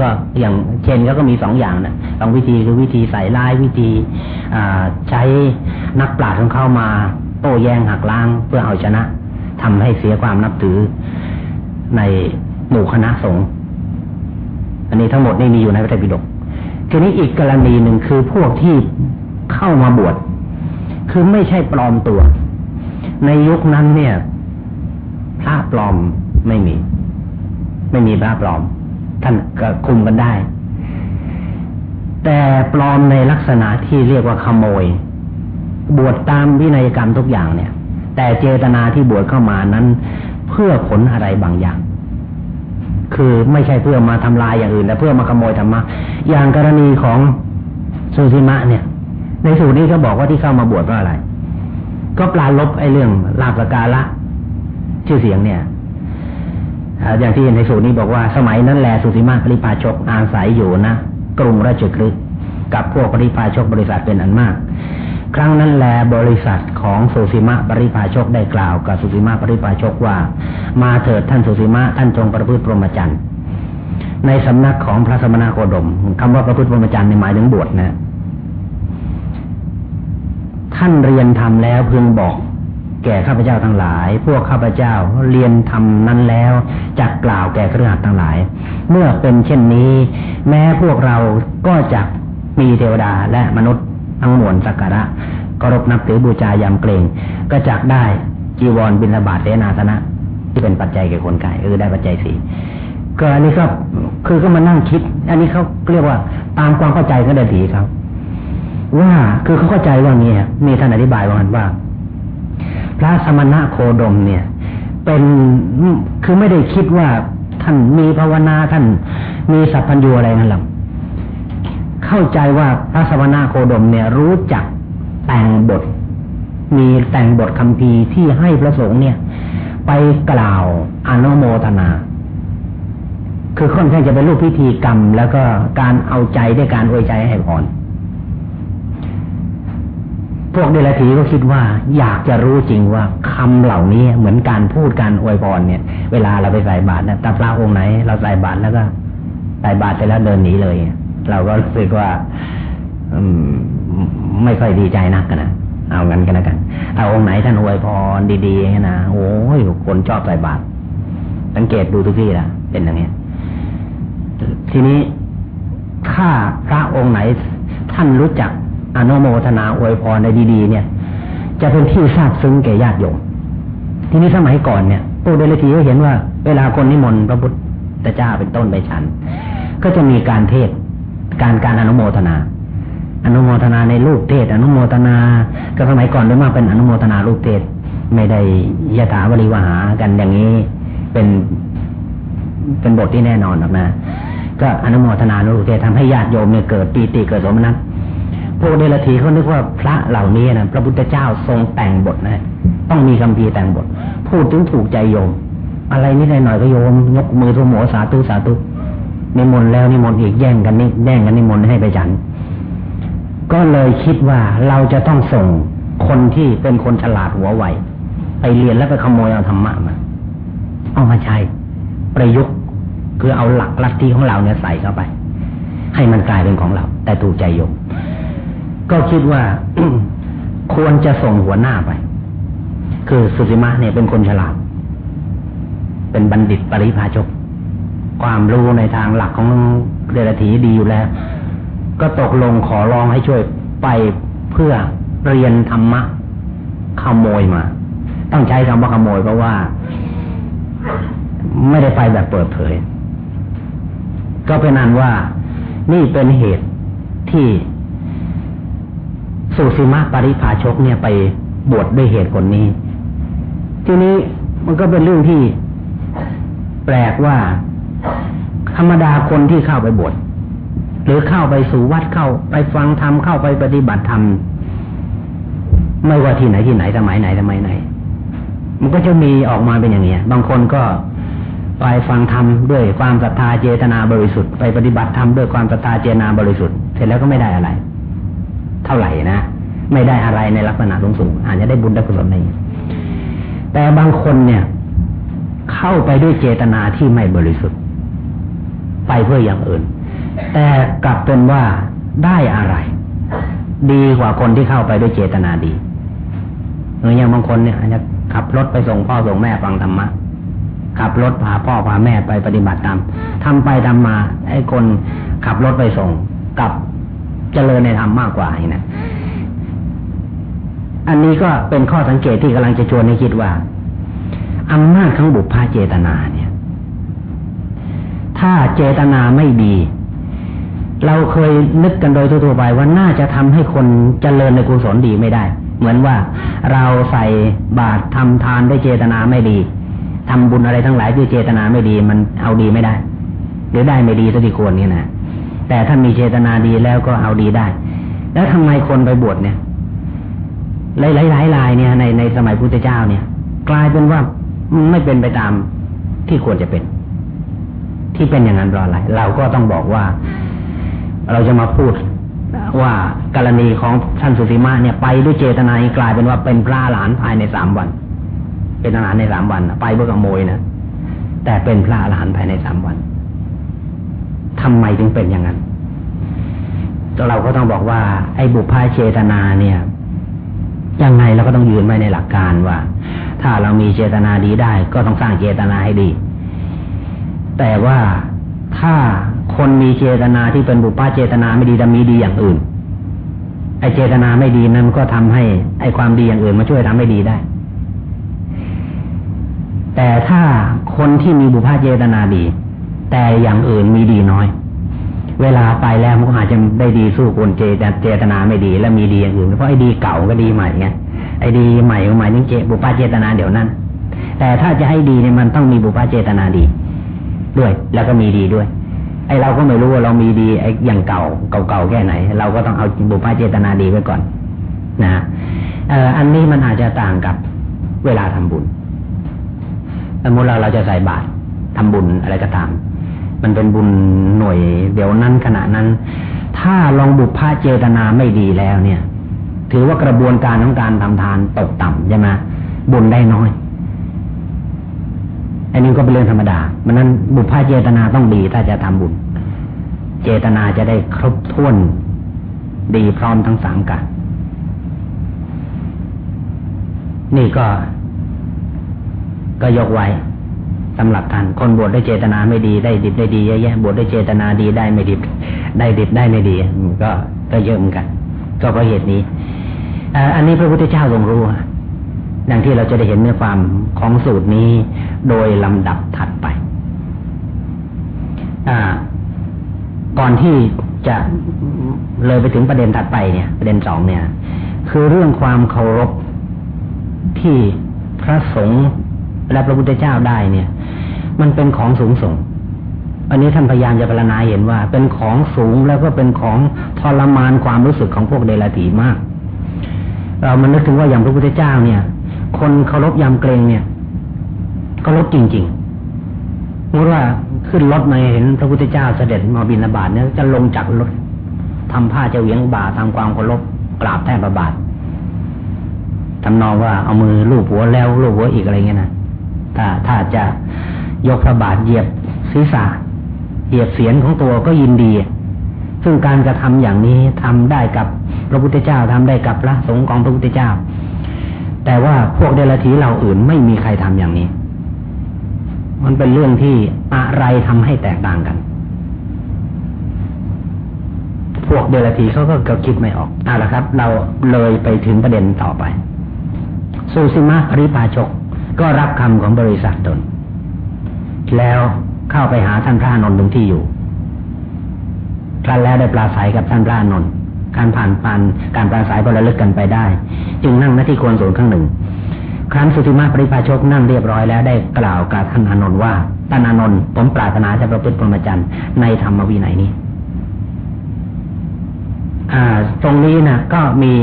ก็อย่างเช่นก็มีสองอย่างนะสองวิธีคือวิธีใส่ร้ายวิธีใช้นักปราชญ์ของเข้ามาโต้แย้งหักล้างเพื่อเอาชนะทำให้เสียความนับถือในหมู่คณะสงฆ์อันนี้ทั้งหมดนี่มีอยู่ในพระไตรปิฎกทีนี้อีกกรณีหนึ่งคือพวกที่เข้ามาบวชคือไม่ใช่ปลอมตัว ในยุคนั้นเนี่ยพระปลอมไม่มี ไม่มีพระปลอม ท่านก็คุมกันได้ แต่ปลอมในลักษณะที่เรียกว่าขโมย บวชตามวินัยกรรมทุกอย่างเนี่ย แต่เจตนาที่บวชเข้ามานั้น เพื่อผลอะไรบางอย่าง คือไม่ใช่เพื่อมาทำลายอย่างอื่นแต่เพื่อมาขโมยธรรมะอย่างกรณีของสุสิมะเนี่ย ในสูตรนี้เขาบอกว่าที่เข้ามาบวชเพราะอะไร ก็ปลาลบไอ้เรื่องลาภกาละชื่อเสียงเนี่ย อย่างที่ในสูตรนี้บอกว่าสมัยนั้นแลสุสิมาปริพาชกอาศัยอยู่นะกรุงราชกฤห์กับพวกปริพาชกบริษัทเป็นอันมาก ครั้งนั้นแลบริษัทของสุสีมะปริภาชกได้กล่าวกับสุสีมะปริภาชกว่า มาเถิดท่านสุสีมะท่านจงประพฤติพรหมจรรย์ในสำนักของพระสมณโคดมคำว่าประพฤติพรหมจรรย์ในหมายถึงบวชนะ ท่านเรียนทำแล้วพึงบอก แก่ข้าพเจ้าทั้งหลาย พวกข้าพเจ้าเรียนทำนั้นแล้วจะกกล่าวแก่เครือขัดทั้งหลาย เมื่อเป็นเช่นนี้ แม้พวกเราก็จะมีเทวดาและมนุษย์ทั้งมวลสักการะกรบนับถือบูชายำเกรงก็จักได้จีวรบินบาตเสนาสนะ ที่เป็นปัจจัยแก่คนกายเออได้ปัจจัยสี่ก็อันนี้ก็คือก็มานั่งคิด อันนี้เขาเรียกว่าตามความเข้าใจก็ได้ถีครับ ว่าคือเขาเข้าใจว่านี่มีท่านอธิบายว่าว่า พระสมณะโคดมเนี่ย เป็นคือไม่ได้คิดว่าท่านมีภาวนาท่านมีสัพพัญญูอะไรนั่นหรอกเข้าใจว่าพระสมณะโคดมเนี่ยรู้จักแต่งบท มีแต่งบทคำพีที่ให้พระสงฆ์เนี่ย ไปกล่าวอนุโมทนา คือค่อนข้างจะเป็นรูปพิธีกรรม แล้วก็การเอาใจด้วยการอวยใจให้พร วกเดลทีก็คิดว่า อยากจะรู้จริงว่าคำเหล่านี้เหมือนการพูดการอวยพรเนี่ย เวลาเราไปใส่บาตรนะแต่พระองค์ไหน เราใส่บาตรแล้วก็ใส่บาตรเสร็จแล้วเดินหนีเลย เราก็รู้สึกว่าไม่ค่อยดีใจนักกันนะเอางั้นกันแล้วกันเอาองค์ไหนท่านอวยพรดีๆนะโอ้ยคนชอบใส่บาตรสังเกตดูทุกที่ละเป็นอย่างนี้ทีนี้ถ้าพระองค์ไหนท่านรู้จัก อนุโมทนาอวยพรในดีๆ เนี่ย จะเป็นที่ทราบซึ้งแก่ญาติโยม ทีนี้สมัยก่อนเนี่ยพวกเดลทีก็เห็นว่า เวลาคนนิมนต์พระพุทธเจ้าเป็นต้นไปฉัน ก็จะมีการเทศการการอนุโมทนา อนุโมทนาในรูปเทศ อนุโมทนา ก็สมัยก่อนด้วยมากเป็นอนุโมทนารูปเทศ ไม่ได้ยถาวริวหากันอย่างนี้เป็นเป็นบทที่แน่นอนหรอกนะ ก็อนุโมทนารูปเทศทำให้ญาติโยมเนี่ยเกิดปีติเกิดสมนัต พวกเดลทีเขานึกว่าพระเหล่านี้นะพระพุทธเจ้าทรงแต่งบทนะต้องมีคำพีแต่งบท พูดถึงถูกใจโยม อะไรนิดหน่อยก็โยม ยกมือทุ่มหัวสาธุสาธุนิมนต์แล้วนิมนต์อีกแย่งกันนี่แย่งกันนิมนต์ให้ไปฉัน ก็เลยคิดว่าเราจะต้องส่งคนที่เป็นคนฉลาดหัวไวไปเรียนแล้วไปขโมยเอาธรรมะมาเอามาใช้ประยุกต์คือเอาหลักลัทธิของเราเนี่ยใส่เข้าไป ให้มันกลายเป็นของเรา แต่ถูกใจโยม ก็คิดว่าควรจะส่งหัวหน้าไป คือสุสิมะเนี่ยเป็นคนฉลาด เป็นบัณฑิตปริพาชก ความรู้ในทางหลักของเดรัจีดีอยู่แล้ว ก็ตกลงขอร้องให้ช่วยไปเพื่อเรียนธรรมะขโมยมา ต้องใช้คำว่าขโมยเพราะว่า ไม่ได้ไปแบบเปิดเผย ก็เป็นนั้นว่านี่เป็นเหตุที่ สุสีมาปริภาชกเนี่ยไปบวชด้วยเหตุผลนี้ ทีนี้มันก็เป็นเรื่องที่แปลกว่า ธรรมดาคนที่เข้าไปบวชหรือเข้าไปสู่วัดเข้าไปฟังธรรมเข้าไปปฏิบัติธรรมไม่ว่าที่ไหนที่ไหนสมัยไหนสมัยไหน มันก็จะมีออกมาเป็นอย่างนี้บางคนก็ไปฟังธรรมด้วยความศรัทธาเจตนาบริสุทธิ์ไปปฏิบัติธรรมด้วยความศรัทธาเจตนาบริสุทธิ์เสร็จแล้วก็ไม่ได้อะไร เท่าไหร่นะไม่ได้อะไรในลักษณะสูงสูงอาจจะได้บุญได้กุศลในแต่บางคนเนี่ย เข้าไปด้วยเจตนาที่ไม่บริสุทธิ์ ไปเพื่ออย่างอื่น แต่กลับเป็นว่าได้อะไร ดีกว่าคนที่เข้าไปด้วยเจตนาดีเอออย่างบางคนเนี่ยอาจจะขับรถไปส่งพ่อส่งแม่ฟังธรรมะขับรถพาพ่อพาแม่ไปปฏิบัติธรรมทำไปทำมาไอ้คนขับรถไปส่งกับ เจริญในธรรมมากกว่าอย่างนี้อันนี้ก็เป็นข้อสังเกตที่กำลังจะชวนให้คิดว่าอำนาจของบุพพาเจตนาเนี่ย ถ้าเจตนาไม่ดี เราเคยนึกกันโดยทั่วไปว่าน่าจะทำให้คนเจริญในกุศลดีไม่ได้ เหมือนว่าเราใส่บาตรทำทานด้วยเจตนาไม่ดีทำบุญอะไรทั้งหลายด้วยเจตนาไม่ดีมันเอาดีไม่ได้ หรือได้ไม่ดีสักทีควรนี่นะ แต่ถ้ามีเจตนาดีแล้วก็เอาดีได้ แล้วทำไมคนไปบวชเนี่ยหลายหลายลายเนี่ยในในสมัยพุทธเจ้าเนี่ย กลายเป็นว่าไม่เป็นไปตามที่ควรจะเป็น ที่เป็นอย่างนั้นเพราะอะไรเราก็ต้องบอกว่า เราจะมาพูดว่ากรณีของท่านสุติมาเนี่ย ไปด้วยเจตนากลายเป็นว่าเป็นพระหลานภายในสามวัน เป็นทหารในสามวัน ไปเพื่อขโมยนะแต่เป็นพระหลานภายในสามวัน ทำไมจึงเป็นอย่างนั้นเราก็ต้องบอกว่า ไอ้บุพเพเจตนาเนี่ยยังไงเราก็ต้องยืนไว้ในหลักการว่า ถ้าเรามีเจตนาดีได้ ก็ต้องสร้างเจตนาให้ดี แต่ว่าถ้าคนมีเจตนาที่เป็นบุพเจตนาไม่ดีแต่มีดีอย่างอื่น ไอเจตนาไม่ดีนั้นก็ทำให้ ไอความดีอย่างอื่นมาช่วยทำให้ดีได้ แต่ถ้าคนที่มีบุพเจตนาดี แต่อย่างอื่นมีดีน้อย เวลาไปแล้วมันอาจจะได้ดีสู้คนเจตเจตนาไม่ดี และมีดีอย่างอื่นเพราะไอ้ดีเก่าก็ดีใหม่ไงไอ้ดีใหม่ก็หมายถึงเจบุพเจตนาเดี๋ยวนั้น แต่ถ้าจะให้ดีเนี่ยมันต้องมีบุพเจตนาดี ด้วย แล้วก็มีดีด้วย ไอ้เราก็ไม่รู้ว่าเรามีดีไอ้อย่างเก่าเก่าๆแค่ไหน เราก็ต้องเอาบุพเจตนาดีไว้ก่อนนะเอ่ออันนี้มันอาจจะต่างกับเวลาทำบุญสมมติเราเราจะใส่บาตรทำบุญอะไรก็ตาม มันเป็นบุญหน่วย เดี๋ยวนั้นขณะนั้น ถ้าลองบุพพาเจตนาไม่ดีแล้วเนี่ย ถือว่ากระบวนการของการทำทานตกต่ำใช่ไหมบุญได้น้อย อันนี้ก็เป็นเรื่องธรรมดามันนั้นบุพพาเจตนาต้องดีถ้าจะทำบุญ เจตนาจะได้ครบถ้วนดีพร้อมทั้งสามกันนี่ก็ก็ยกไว้ สำหรับท่านคนบวชได้เจตนาไม่ดีได้ดิบได้ดีเยอะแยะบวชได้เจตนาดีได้ไม่ดิบ ได้ดิบได้ไม่ดีก็ก็เยอะเหมือนกัน ก็เพราะเหตุนี้อันนี้พระพุทธเจ้าทรงรู้ดังที่เราจะได้เห็นเนื้อความของสูตรนี้โดยลำดับถัดไปอก่อนที่จะเลยไปถึงประเด็นถัดไปเนี่ย ประเด็นสองเนี่ย คือเรื่องความเคารพที่พระสงฆ์และพระพุทธเจ้าได้เนี่ย มันเป็นของสูงส่ง อันนี้ท่านพยายามจะพรรณนาเห็นว่า เป็นของสูงแล้วก็เป็นของทรมานความรู้สึกของพวกเดรัจฉีมาก เรามันนึกถึงว่าอย่างพระพุทธเจ้าเนี่ย คนเคารพยำเกรงเนี่ยเคารพจริงๆมื่ว่าขึ้นรถมาเห็นพระพุทธเจ้าเสด็จมาบินาบาตเนี่ยจะลงจากรถทำผ้าจะเวียงบาทำความเคารพกราบแทบประบาททำนองว่าเอามือลูบหัวแล้วลูบหัวอีกอะไรเงี้ยนะถ้าถ้าจะ ยกพระบาทเหยียบศีรษะเหยียบเสียนของตัวก็ยินดี ซึ่งการกระทำอย่างนี้ทำได้กับพระพุทธเจ้าทำได้กับพระสงฆ์ของพระพุทธเจ้า แต่ว่าพวกเดรัจฉีเหล่าอื่นไม่มีใครทำอย่างนี้ มันเป็นเรื่องที่อะไรทำให้แตกต่างกัน พวกเดรัจฉีเขาก็คิดไม่ออกเอาละครับ เราเลยไปถึงประเด็นต่อไป สุสิมะริปาชกก็รับคำของบริษัทตน แล้วเข้าไปหาท่านพระนนท์ตรงที่อยู่ครั้นแล้วได้ปลาใสกับท่านพระนนท์การผ่านปันการปลาใสก็ระลึกกันไปได้ จึงนั่งหน้าที่ควรส่วนข้างหนึ่ง ครั้นสุธิมาปริพาชกนั่งเรียบร้อยแล้วได้กล่าวกับท่านอนนท์ว่าท่านอนนท์ผมปรารถนาจะประพฤติพรหมจรรย์ในธรรมวินัยนี้ตรงนี้นะก็มี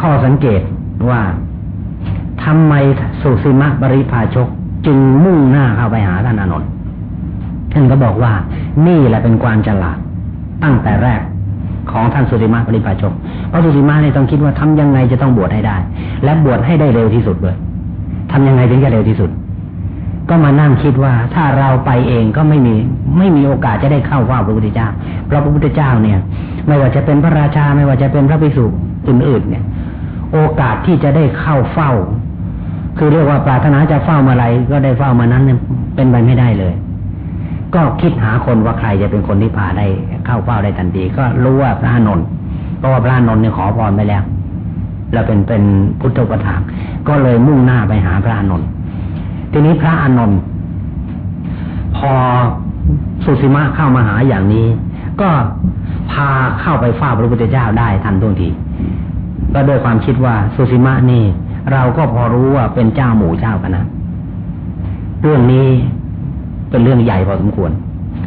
ข้อสังเกตว่าทำไมสุสีมะบริพาชก จึงมุ่งหน้าเข้าไปหาท่านอานนท์ท่านก็บอกว่า นี่แหละเป็นความฉลาด ตั้งแต่แรกของท่านสุริมาปริปาชกเพราะสุริมาเนี่ยต้องคิดว่าทำยังไงจะต้องบวชให้ได้ และบวชให้ได้เร็วที่สุดเลยทำยังไงถึงจะเร็วที่สุด ก็มานั่งคิดว่าถ้าเราไปเองก็ไม่มีไม่มีโอกาสจะได้เข้าว่าพระพุทธเจ้า เพราะพระพุทธเจ้าเนี่ย ไม่ว่าจะเป็นพระราชาไม่ว่าจะเป็นพระภิกษุอื่นๆเนี่ย โอกาสที่จะได้เข้าเฝ้า คือเรียกว่าปรารถนาจะเฝ้ามาอะไรก็ได้เฝ้ามานั้นเป็นไปไม่ได้เลย ก็คิดหาคนว่าใครจะเป็นคนที่พาได้เข้าเฝ้าได้ทันที ก็รู้ว่าพระนนท์เพราะว่าพระนนท์เนี่ยขอพรไปแล้วแล้วเป็นเป็นพุทธประถางก็เลยมุ่งหน้าไปหาพระอนนท์ทีนี้พระอนนท์พอสุสีมาเข้ามาหาอย่างนี้ ก็พาเข้าไปฝ้าพระพุทธเจ้าได้ทันท่วงทีก็ด้วยความคิดว่าสุสีมานี่ เราก็พอรู้ว่าเป็นเจ้าหมู่เจ้ากันนะเรื่องนี้เป็นเรื่องใหญ่พอสมควร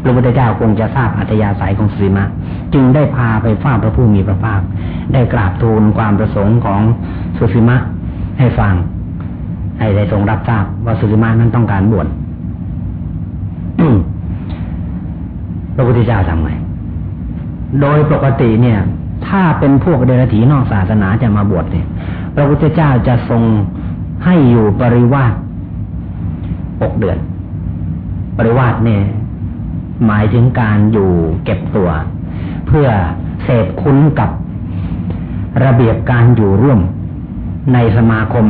พระพุทธเจ้าคงจะทราบอัธยาศัยของสุสีมาจึงได้พาไปฝ้าพระผู้มีพระภาค ได้กราบทูลความประสงค์ของสุสีมาให้ฟัง ให้ได้ทรงรับทราบว่าสุสีมานั้นต้องการบวชพระพุทธเจ้าทำไงโดยปกติเนี่ย ถ้าเป็นพวกเดรัจฉีนอกศาสนาจะมาบวชเนี่ย พระพุทธเจ้าจะทรงให้อยู่ปริวาสหกเดือน ปริวาสเนี่ย หมายถึงการอยู่เก็บตัว เพื่อเสพคุ้นกับระเบียบการอยู่ร่วมในสมาคม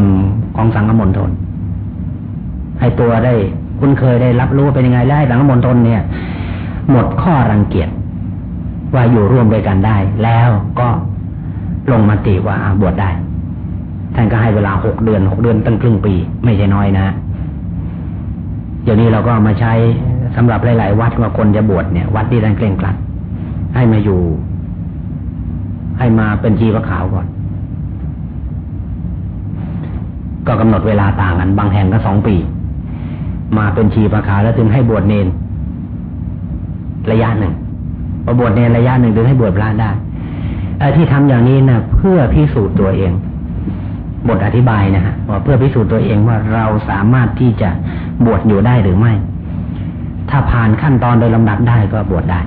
ของสังฆมณฑลให้ตัวได้คุ้นเคยได้รับรู้เป็นยังไงแล้สังฆมณฑลเนี่ย หมดข้อรังเกียจว่าอยู่ร่วมด้วยกันได้ แล้วก็ลงมติว่าบวชได้ ท่านก็ให้เวลาหกเดือนหกเดือนตั้งครึ่งปี ไม่ใช่น้อยนะเดี๋ยวนี้เราก็มาใช้สำหรับหลาย ๆ วัดว่าคนจะบวชเนี่ย วัดที่ท่านเคร่งครัด ให้มาอยู่ ให้มาเป็นชีวขาวก่อน ก็กำหนดเวลาต่างกัน บางแห่งก็สองปี มาเป็นชีพขาวแล้วถึงให้บวชเนนระยะหนึ่งพอบวชเนรระยะหนึ่งถึงให้บวชพระได้ที่ทำอย่างนี้นะเพื่อพิสูจน์ตัวเอง บทอธิบายนะฮะว่าเพื่อพิสูจน์ตัวเองว่าเราสามารถที่จะบวชอยู่ได้หรือไม่ ถ้าผ่านขั้นตอนโดยลำดับได้ก็บวชได้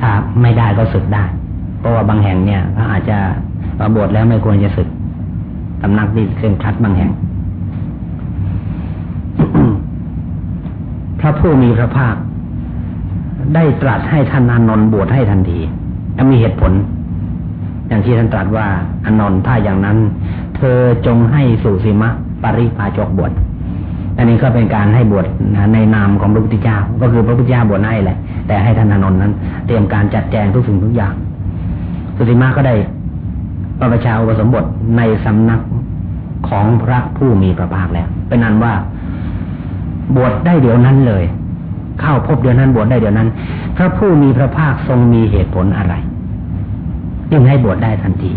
ถ้าไม่ได้ก็ศึกได้ เพราะว่าบางแห่งเนี่ยก็อาจจะบวชแล้วไม่ควรจะศึกตำนักที่เคร่งครัดบางแห่ง พระผู้มีพระภาค ได้ตรัสให้ท่านอนนท์บวชให้ทันทีและมีเหตุผล อย่างที่ท่านตรัสว่าอนนท์ถ้าอย่างนั้น เธอจงให้สุสีมะปริพาจกบวชอันนี้ก็เป็นการให้บวชในนามของพระพุทธเจ้า ก็คือพระพุทธเจ้าบวชให้แหละ แต่ให้ท่านอนนท์นั้น เตรียมการจัดแจงทุกสิ่งทุกอย่าง สุสีมะก็ได้ประชาอุปสมบทในสำนักของพระผู้มีพระภาคแล้ว เป็นนั้นว่า บวชได้เดี๋ยวนั้นเลย เข้าพบเดี๋ยวนั้นบวชได้เดี๋ยวนั้น พระผู้มีพระภาคทรงมีเหตุผลอะไร จึงให้บวชได้ทันที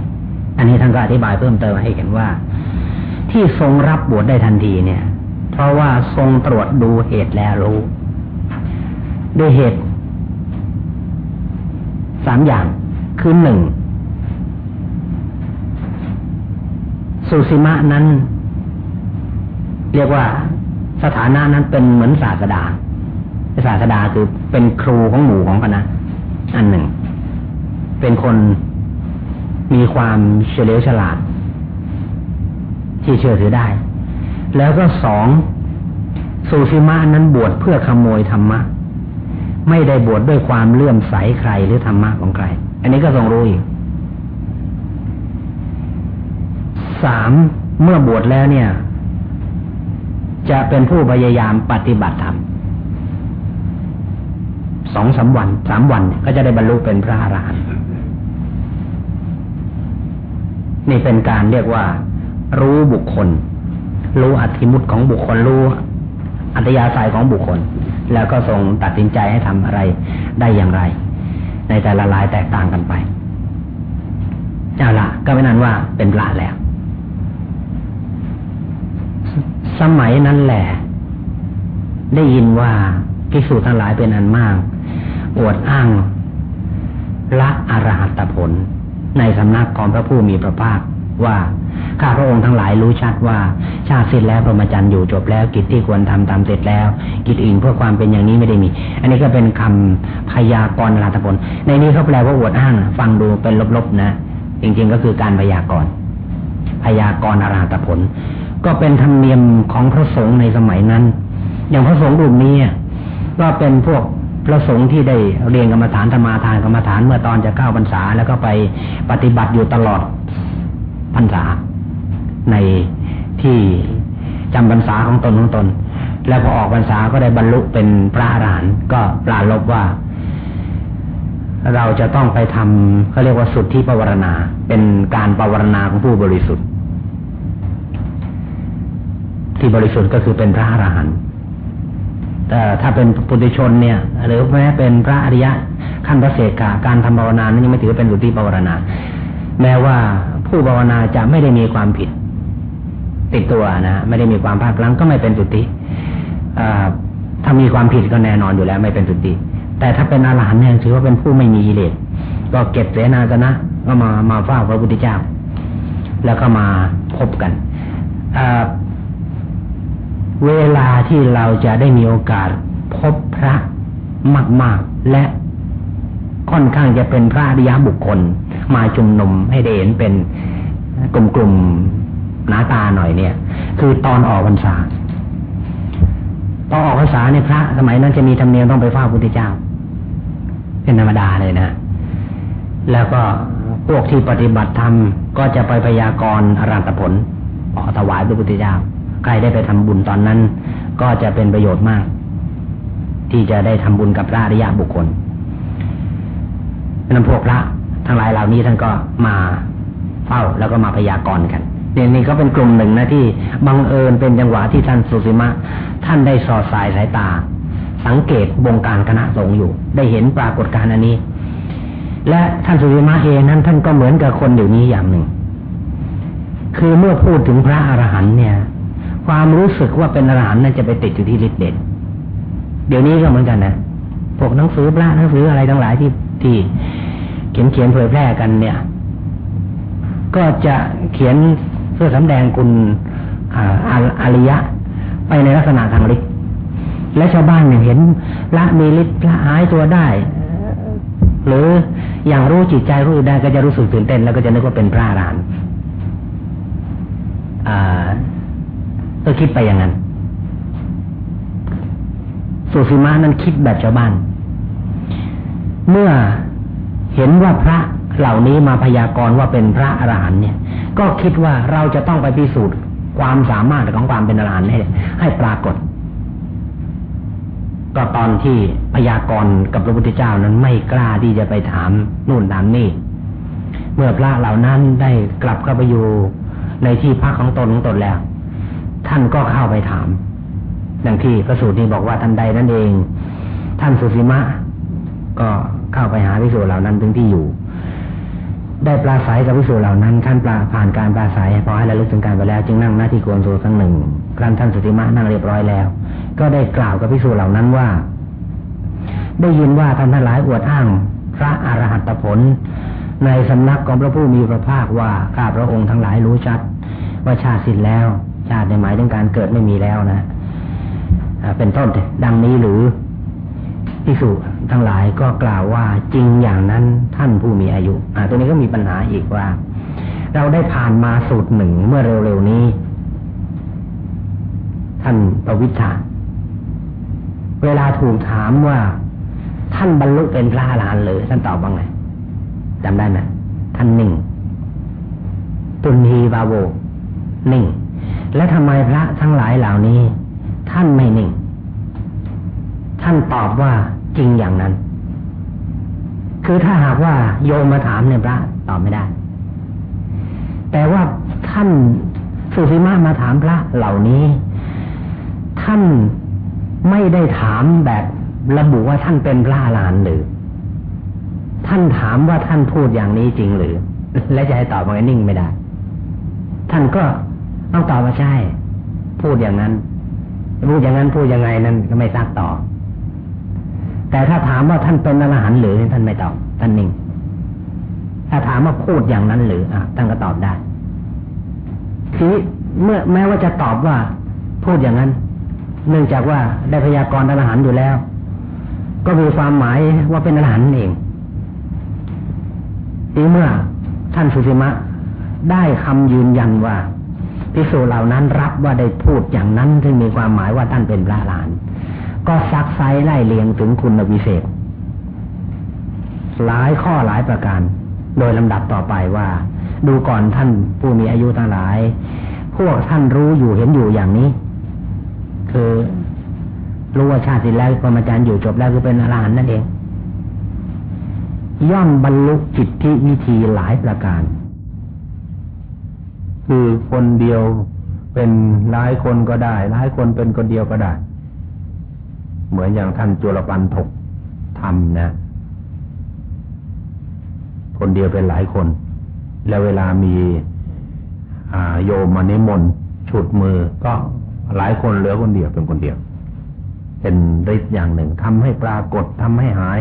อันนี้ท่านก็อธิบายเพิ่มเติมให้เห็นว่า ที่ทรงรับบวชได้ทันทีเนี่ย เพราะว่าทรงตรวจดูเหตุแล้วรู้ ด้วยเหตุสามอย่างคือหนึ่งสุสีมะนั้น เรียกว่าสถานะนั้นเป็นเหมือนศาสดาศาสดาคือเป็นครูของหมู่ของคณะอันหนึ่ง เป็นคน มีความเฉลียวฉลาด ที่เชื่อถือได้ แล้วก็สองสุฟิมานั้นบวชเพื่อขโมยธรรมะ ไม่ได้บวชดด้วยความเลื่อมใสใครหรือธรรมะของใคร อันนี้ก็ทรงรู้อีกสามเมื่อบวชแล้วเนี่ย จะเป็นผู้พยายามปฏิบัติธรรมสองสาวันสามวันก็จะได้บรรลุเป็นพระอรหันต์ นี่เป็นการเรียกว่า รู้บุคคล รู้อธิมุตของบุคคลรู้อัตยาศัยของบุคคล แล้วก็ทรงตัดสินใจให้ทำอะไรได้อย่างไร ในแต่ละลายแตกต่างกันไปเอาละก็ไม่นั้นว่าเป็นพระแล้ว สมัยนั้นแหละ ได้ยินว่าภิกษุทั้งหลายเป็นอันมาก อวดอ้างละอรหัตผล ในสำนักของพระผู้มีพระภาคว่าข้าพระองค์ทั้งหลายรู้ชัดว่า ชาติสิ้นแล้วพรหมจรรย์อยู่จบแล้วกิจที่ควรทำตามเสร็จแล้ว กิจอื่นเพื่อความเป็นอย่างนี้ไม่ได้มี อันนี้ก็เป็นคำพยากรณ์ราตผลในนี้เขาแปลว่าอวดอ้าง ฟังดูเป็นลบๆนะ จริงๆก็คือการพยากรณ์พยากรณ์อราตผล ก็เป็นธรรมเนียมของพระสงฆ์ในสมัยนั้น อย่างพระสงฆ์กลุ่มนี้ก็เป็นพวก พระสงฆ์ที่ได้เรียนกรรมฐานธรรมาทานกรรมฐานเมื่อตอนจะเข้าพรรษา แล้วก็ไปปฏิบัติอยู่ตลอดพรรษาในที่จำพรรษาของตนของตน แล้วพอออกพรรษาก็ได้บรรลุเป็นพระอรหันต์ก็ปลาลบว่า เราจะต้องไปทำเขาเรียกว่าสุดที่ปวารณา เป็นการปวารณาของผู้บริสุทธิ์ ที่บริสุทธิ์ก็คือเป็นพระอรหันต์ ถ้าเป็นปุถุชนเนี่ย หรือแม้เป็นพระอริยะขั้นพระเสกาการทำภาวนานั้นยังไม่ถือเป็นสุติภาวนา แม้ว่าผู้ภาวนาจะไม่ได้มีความผิด ติดตัวนะไม่ได้มีความพลาดพลั้งก็ไม่เป็นสุติถ้ามีความผิดก็แน่นอนอยู่แล้ว ไม่เป็นสุติ แต่ถ้าเป็นอรหันต์เนี่ยถือว่าเป็นผู้ไม่มีกิเลสก็เก็บเสนาสนะ ก็มามาเฝ้าพระพุทธเจ้า แล้วก็มาพบกัน เวลาที่เราจะได้มีโอกาสพบพระมาก ๆ และค่อนข้างจะเป็นพระอริยบุคคล มาจุมนุมให้ได้เห็นเป็นกลุ่มๆหน้าตาหน่อยเนี่ย คือตอนออกพรรษาตอนออกพรรษาเนี่ยพระ สมัยนั้นจะมีธรรมเนียมต้องไปเฝ้าพระพุทธเจ้า เป็นธรรมดาเลยนะ แล้วก็พวกที่ปฏิบัติธรรมก็จะไปพยากรณ์อรัตผลขอถวายพระพุทธเจ้า ใครได้ไปทำบุญตอนนั้น ก็จะเป็นประโยชน์มาก ที่จะได้ทำบุญกับพระอริยบุคคลนั้นพวกพระทั้งหลายเหล่านี้ท่านก็มาเฝ้าแล้วก็มาพยากรณ์กันเนี่ยนี่ก็เป็นกลุ่มหนึ่งนะที่บังเอิญเป็นจังหวะที่ท่านสุสิมะ ท่านได้สอดสายสายตา สังเกตวงการคณะสงฆ์อยู่ ได้เห็นปรากฏการณ์อันนี้ และท่านสุสิมะเองนั้นท่านก็เหมือนกับคนเดี๋ยวนี้อย่างหนึ่ง คือเมื่อพูดถึงพระอรหันต์เนี่ย ความรู้สึกว่าเป็นอรหันต์นั่นจะไปติดอยู่ที่ฤทธิ์เดชเดี๋ยวนี้ก็เหมือนกันนะพวกหนังสือพระหนังสืออะไรทั้งหลายที่ที่เขียนเขียนเผยแพร่กันเนี่ย ก็จะเขียนเพื่อสำแดงคุณอาริยะ ไปในลักษณะทางฤทธิ์และชาวบ้านเนี่ยเห็นละมีฤทธิ์ละหายตัวได้ หรืออย่างรู้จิตใจรู้ได้ก็จะรู้สึกตื่นเต้น แล้วก็จะนึกว่าเป็นพระอรหันต์ ก็คิดไปอย่างนั้นสุสีมานั้นคิดแบบชาวบ้าน เมื่อเห็นว่าพระเหล่านี้มาพยากรณ์ว่าเป็นพระอรหันต์เนี่ย ก็คิดว่าเราจะต้องไปพิสูจน์ความสามารถของความเป็นอรหันต์ให้ให้ปรากฏ ก็ตอนที่พยากรณ์กับพระพุทธเจ้านั้นไม่กล้าที่จะไปถามนู่นถามนี่ เมื่อพระเหล่านั้นได้กลับเข้าไปอยู่ในที่พักของตนของตนแล้ว ท่านก็เข้าไปถามดังที่พระสูตรนี้บอกว่าท่านใดนั่นเอง ท่านสุสีมะ ก็เข้าไปหาพิสูจน์เหล่านั้นถึงที่อยู่ ได้ปลาศัยกับพิสูจน์เหล่านั้นท่านปลาผ่านการปลาศัยพอให้ระลึกถึงการไปแล้ว จึงนั่งหน้าที่โกนสูครั้งหนึ่ง ครั้นท่านสุติมะนั่งเรียบร้อยแล้ว ก็ได้กล่าวกับพิสูจน์เหล่านั้นว่า ได้ยินว่าท่านทั้งหลายอวดอ้าง พระอรหัตผล ในสำนักของพระผู้มีพระภาคว่าข้าพระองค์ทั้งหลายรู้ชัดว่าชาติสิ้นแล้ว ชาติในหมายถึงการเกิดไม่มีแล้วนะเป็นต้นดังนี้หรือพิสุทั้งหลายก็กล่าวว่าจริงอย่างนั้นท่านผู้มีอายุอ่าตัวนี้ก็มีปัญหาอีกว่า เราได้ผ่านมาสูตรหนึ่งเมื่อเร็วๆนี้ ท่านประวิชาเวลาถูกถามว่า ท่านบรรลุเป็นพระอรหันต์เลยท่านตอบว่าไงจำได้ไหมท่านหนึ่ง ตุนฮีบาโวหนึ่ง และทำไมพระทั้งหลายเหล่านี้ ท่านไม่นิ่ง ท่านตอบว่าจริงอย่างนั้น คือถ้าหากว่าโยมมาถามเนี่ยพระตอบไม่ได้ แต่ว่าท่านสุสีมามาถามพระเหล่านี้ ท่านไม่ได้ถามแบบระบุว่าท่านเป็นพระลานหรือ ท่านถามว่าท่านพูดอย่างนี้จริงหรือ และจะให้ตอบว่านิ่งไม่ได้ ท่านก็ ต้องตอบว่าใช่ พูดอย่างนั้นพูดอย่างนั้นพูดยังไงนั้นก็ไม่ซักต่อ แต่ถ้าถามว่าท่านเป็นอรหันต์หรือท่านไม่ตอบท่านนิ่ง ถ้าถามว่าพูดอย่างนั้นหรืออะท่านก็ตอบได้ทีเมื่อแม้ว่าจะตอบว่า พูดอย่างนั้น เนื่องจากว่าได้พยากรณ์อรหันต์อยู่แล้ว ก็มีความหมายว่าเป็นอรหันต์เองทีเมื่อท่านสุสิมะได้คำยืนยันว่า พิสูจเหล่านั้นรับว่าได้พูดอย่างนั้นซึ่งมีความหมายว่าท่านเป็นพระหลาน ก็ซักไซไล่เลียงถึงคุณวิเศษ หลายข้อหลายประการ โดยลำดับต่อไปว่า ดูก่อนท่านผู้มีอายุทั้งหลาย พวกท่านรู้อยู่เห็นอยู่อย่างนี้ คือรู้ว่าชาติแล้วพรหมจารย์อยู่จบแล้วคือเป็นอรหันต์นั่นเอง ย่อมบรรลุจิตที่วิธีหลายประการ คือคนเดียวเป็นหลายคนก็ได้หลายคนเป็นคนเดียวก็ได้ เหมือนอย่างท่านจุลปันถกทำนะ คนเดียวเป็นหลายคน แล้วเวลามีโยมมานิมนต์ฉุดมือก็หลายคนเหลือคนเดียวเป็นคนเดียว เป็นฤทธิ์อย่างหนึ่งทำให้ปรากฏทำให้หาย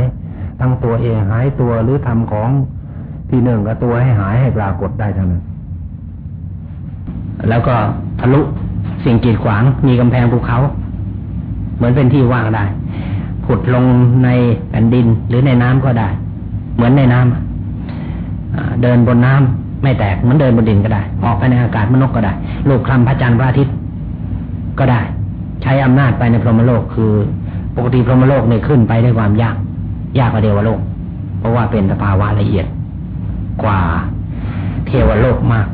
ทั้งตัวเองหายตัวหรือทำของที่หนึ่งกับตัวให้หายให้ปรากฏได้ทั้งนั้น แล้วก็ทะลุสิ่งกีดขวาง มีกำแพงภูเขา เหมือนเป็นที่ว่างได้ผุดลงในแผ่นดินหรือในน้ำก็ได้ เหมือนในน้ำเดินบนน้ำไม่แตกเหมือนเดินบนดินก็ได้ ออกไปในอากาศมนกก็ได้ ลูกคลำพระจันทร์พระอาทิตย์ก็ได้ ใช้อำนาจไปในพรหมโลกคือปกติพรหมโลกเนี่ยขึ้นไปด้วยความยาก ยากกว่าเทวโลก เพราะว่าเป็นสภาวะละเอียดกว่าเทวโลกมาก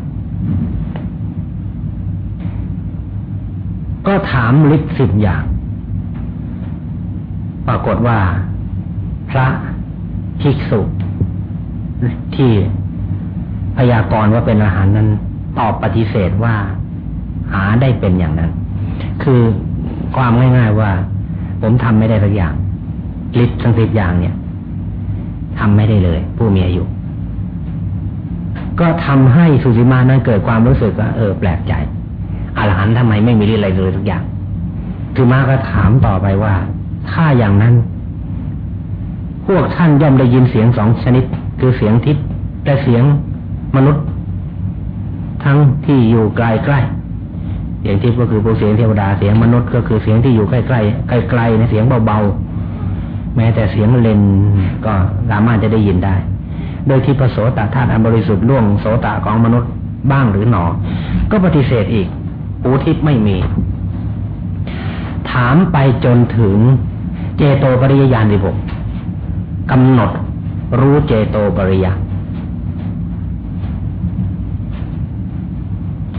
ก็ถามลิ์สิบอย่าง ปรากฏว่า พระภิกษุที่พยากรณ์ว่าเป็นอาหารนั้นตอบปฏิเสธว่าหาได้เป็นอย่างนั้น คือความง่ายๆว่า ผมทำไม่ได้สักอย่างลิ์ทั้งสิบอย่างเนี่ยทำไม่ได้เลย ผู้มีอายุก็ทำให้สุสิมานั้นเกิดความรู้สึกว่าเออ แปลกใจ อรหันต์ทำไมไม่มีอะไรเลยทุกอย่างคือมาก็ถามต่อไปว่า ถ้าอย่างนั้น พวกท่านย่อมได้ยินเสียงสองชนิด คือเสียงทิพย์และเสียงมนุษย์ ทั้งที่อยู่ไกลใกล้เสียงทิพย์ก็คือพวกเสียงเทวดาเสียงมนุษย์ก็คือเสียงที่อยู่ใกล้ใกล้ใกล้ไกลในเสียงเบาๆแม้แต่เสียงเลนก็สามารถจะได้ยินได้ โดยที่ประโสตธาตุอันบริสุทธิ์ล่วงโสตะของมนุษย์บ้างหรือหนอ ก็ปฏิเสธอีก หูทิพย์ไม่มี ถามไปจนถึงเจโตปริยญาณสิบหกกำหนดรู้เจโตปริยา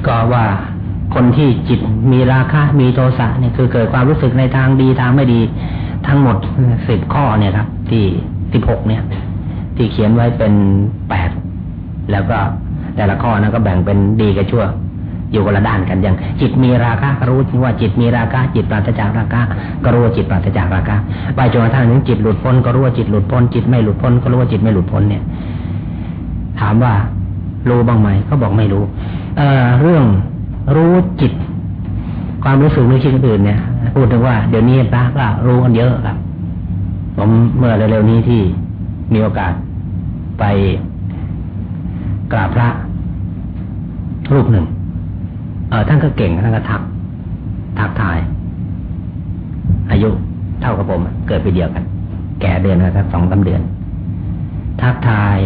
ก็ว่าคนที่จิตมีราคะมีโทสะเนี่ยคือเกิดความรู้สึกในทางดีทางไม่ดี ทั้งหมดสิบข้อเนี่ยครับ ที่สิบหกเนี่ย ที่เขียนไว้เป็นแปดแล้วก็แต่ละข้อนั้นก็แบ่งเป็นดีกับชั่ว อยู่คนละด้านกันอย่าง จิตมีราคะก็รู้ว่าจิตมีราคะจิตปราศจากราคะก็รู้ว่าจิตปราศจากราคะไปจนกระทั่งถึงจิตหลุดพ้นก็รู้ว่าจิตหลุดพ้นจิตไม่หลุดพ้นก็รู้ว่าจิตไม่หลุดพ้นเนี่ย ถามว่ารู้บ้างไหมเขาบอกไม่รู้ เอ่อเรื่องรู้จิต ความรู้สึกนึกคิดอื่นเนี่ย พูดถึงว่าเดี๋ยวนี้พระก็รู้กันเยอะครับ ผมเมื่อเร็วๆนี้ที่มีโอกาสไปกราบพระรูปหนึ่ง เออท่านก็เก่งท่านก็ทัก ทักทาย อายุเท่ากับผม เกิดไปเดียวกัน แก่เดือนละสักสองสาเดือน ทักทาย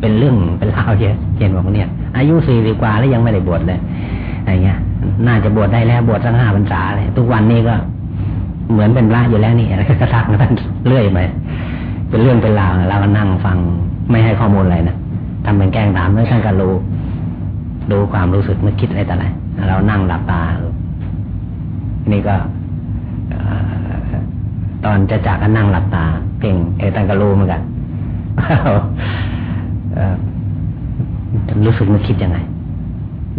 เป็นเรื่องเป็นราวเยอะเห็นบอกเนี่ย อายุสี่สิบกว่าแล้วยังไม่ได้บวชเลยอะไรเงี้ย น่าจะบวชได้แล้วบวชสักห้าพรรษาเลยทุกวันนี้ก็เหมือนเป็นพระอยู่แล้วนี่อะไรก็ทักท่านเรื่อยไปเป็นเรื่องเป็นราวเราก็นั่งฟังไม่ให้ข้อมูลอะไรนะทำเป็นแกล้งถามแล้วท่านก็รู้ ดูความรู้สึกนึกคิดอะไรต่ออะไรเรานั่งหลับตา นี่ก็ตอนจะจากก็นั่งหลับตาเก่งเอตันก็รู้เหมือนกันรู้สึกนึกคิดยังไง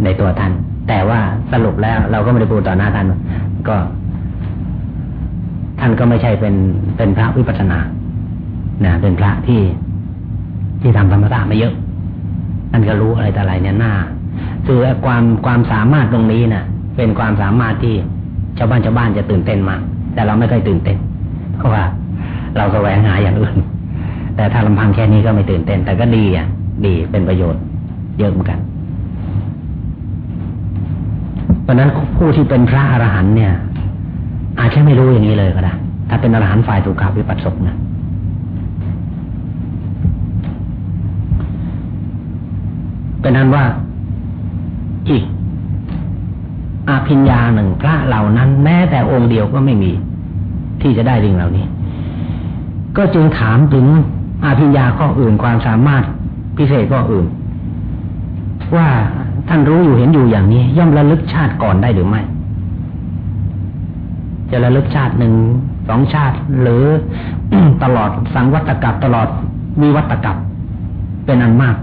ในตัวท่าน แต่ว่าสรุปแล้ว เราก็ไม่ได้พูดต่อหน้าท่านก็ ท่านก็ไม่ใช่เป็นเป็นพระวิปัสสนานะเป็นพระที่ที่ทำธรรมะมาเยอะท่านก็รู้อะไรแต่อะไรเนี่ยหน้า คือความความสามารถตรงนี้นะ่ะ เป็นความสามารถที่ชาวบ้านชาวบ้านจะตื่นเต้นมาก แต่เราไม่เคยตื่นเต้น เพราะว่า เราแสวงหาอย่างอื่น แต่ถ้าลำพังแค่นี้ก็ไม่ตื่นเต้น แต่ก็ดีอะ ดีเป็นประโยชน์ เยอะเหมือนกัน เพราะนั้นผู้ที่เป็นพระอรหันต์เนี่ย อาจจะไม่รู้อย่างนี้เลยก็ได้ถ้าเป็นอรหันต์ฝ่ายถูกขาวิปัสสกนะเป็นนั้นว่า อีกอาภิญญาหนึ่งพระเหล่านั้น แม้แต่องค์เดียวก็ไม่มี ที่จะได้ดิ่งเหล่านี้ ก็จึงถามถึงอาภิญญาข้ออื่นความสามารถพิเศษข้ออื่น ว่าท่านรู้อยู่เห็นอยู่อย่างนี้ ย่อมระลึกชาติก่อนได้หรือไม่ จะระลึกชาติหนึ่งสองชาติ หรือตลอดสังวัตกับตลอดมีวัตกับเป็นอันมาก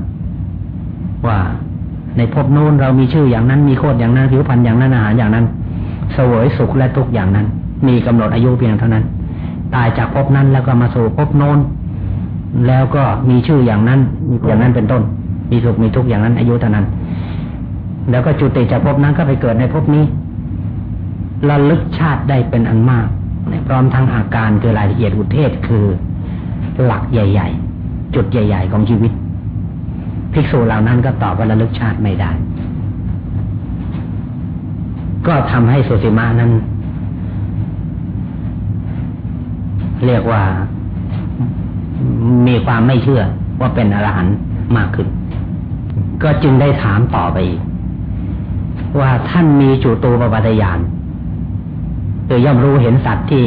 ว่า ในภพโน้นเรามีชื่ออย่างนั้นมีโคดอย่างนั้นผิวพรรณอย่างนั้นอาหารอย่างนั้นสวยสุขและทุกอย่างนั้น มีกำหนดอายุเพียงเท่านั้น ตายจากภพนั้นแล้วก็มาสู่ภพโน้น แล้วก็มีชื่ออย่างนั้นอย่างนั้นเป็นต้น มีสุขมีทุกอย่างนั้น อายุเท่านั้น แล้วก็จุติจากภพนั้นก็ไปเกิดในภพนี้ระลึกชาติได้เป็นอันมากพร้อมทั้งอาการคือรายละเอียดอุเทศคือหลักใหญ่ ๆ จุดใหญ่ ๆ ของชีวิต ภิกษุเหล่านั้นก็ตอบว่าระลึกชาติไม่ได้ ก็ทำให้สุสีมานั้น เรียกว่ามีความไม่เชื่อว่าเป็นอรหันต์มากขึ้น ก็จึงได้ถามต่อไปอีก ว่าท่านมีจุตูปปัตยานคือย่อมรู้เห็นสัตว์ที่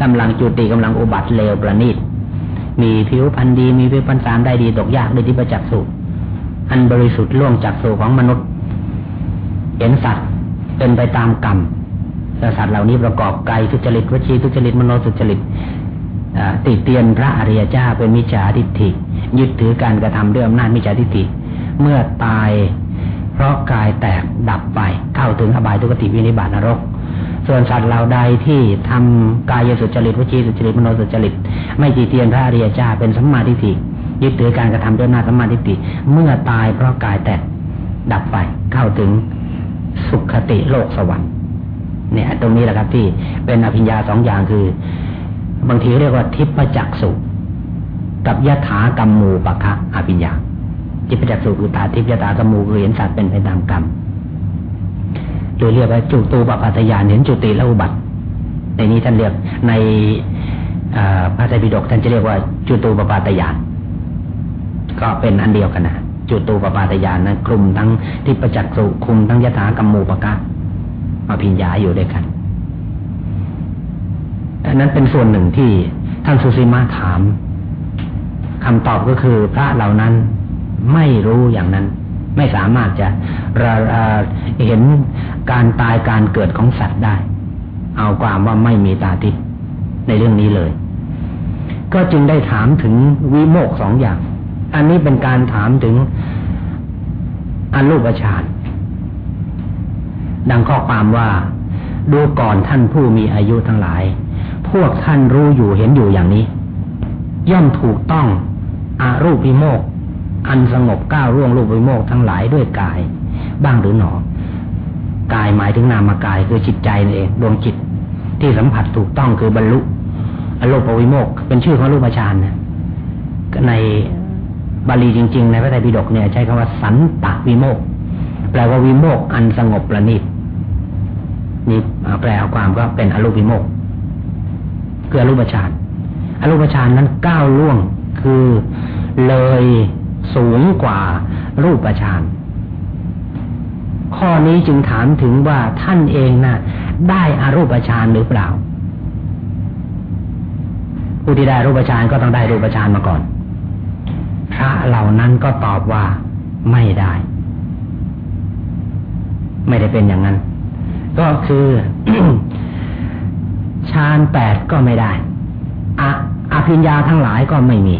กำลังจุติกำลังอุบัติเลวประณีตมีผิวพรรณดีมีผิวพรรณสามได้ดีตกยากได้ที่ประจักษ์สุ อันบริสุทธิ์ล่วงจากสู่ของมนุษย์ เห็นสัตว์เป็นไปตามกรรมแต่สัตว์เหล่านี้ประกอบกายทุจริตวชีทุจริตมโนทุจริตติเตียนพระอริยเจ้าเป็นมิจฉาทิฏฐิ ยึดถือการกระทำด้วยอำนาจมิจฉาทิฏฐิ เมื่อตายเพราะกายแตกดับไปเข้าถึงอบายทุกติวินิบาตนรก ส่วนสัตว์เหล่าใดที่ทำกายสุจริตวจีสุจริตมโนสุจริต ไม่ติเตียนพระอริยเจ้าเป็นสัมมาทิฏฐิ ยึดถือการกระทำด้วยนาสมาธิติ เมื่อตายเพราะกายแตกดับไปเข้าถึงสุขติโลกสวรรค์เนี่ย ตรงนี้แหละครับที่เป็นอภิญญาสองอย่างคือ บางทีเรียกว่าทิพจักสุกับยถากรรมูปะคะอภิญญาทิพจักสุคือตาทิพยถากรรมูคือเห็นสัตว์เป็นไปตามกรรมหรือเรียกว่าจุตูปปัตยานเห็นจุติและอุบัติ ในนี้ท่านเรียกในพระไตรปิฎกท่านจะเรียกว่าจุตูปปาตยาน ก็เป็นอันเดียวกันนะจุตูปปาตยานนะกลุ่มทั้งที่ประจักษ์สุคุมทั้งยถากรรมูปกะมาพิญญาอยู่ด้วยกันอันนั้นเป็นส่วนหนึ่งที่ท่านสุสีมาถามคำตอบก็คือพระเหล่านั้นไม่รู้อย่างนั้น ไม่สามารถจะเห็นการตายการเกิดของสัตว์ได้ เอาความว่าไม่มีตาทิพย์ในเรื่องนี้เลย ก็จึงได้ถามถึงวิโมกสองอย่าง อันนี้เป็นการถามถึงอรูปฌานดังข้อความว่า ดูก่อนท่านผู้มีอายุทั้งหลาย พวกท่านรู้อยู่เห็นอยู่อย่างนี้ ย่อมถูกต้องอารูปวิโมกอันสงบก้าวร่วงรูปวิโมกทั้งหลายด้วยกาย บ้างหรือหนอกายหมายถึงนามกายคือจิตใจนั่นเองดวงจิตที่สัมผัสถูกต้องคือบรรลุอรูปวิโมกเป็นชื่อของรูปฌานนะใน บาลีจริง ๆ ในพระไตรปิฎกเนี่ยใช้คำว่าสันตวิโมกแปลว่าวิโมกอันสงบประณีตนี่แปลเอาความก็เป็นอรูปวิโมกคืออรูปฌานอรูปฌานนั้นก้าวล่วงคือเลยสูงกว่ารูปฌานข้อนี้จึงถามถึงว่าท่านเองนะ่ะ ได้อารูปฌานหรือเปล่า ผู้ที่ได้รูปฌานก็ต้องได้รูปฌานมาก่อน พระเหล่านั้นก็ตอบว่าไม่ได้ ไม่ได้เป็นอย่างนั้น ก็คือฌานแปดก็ไม่ได้ออภิญญาทั้งหลายก็ไม่มี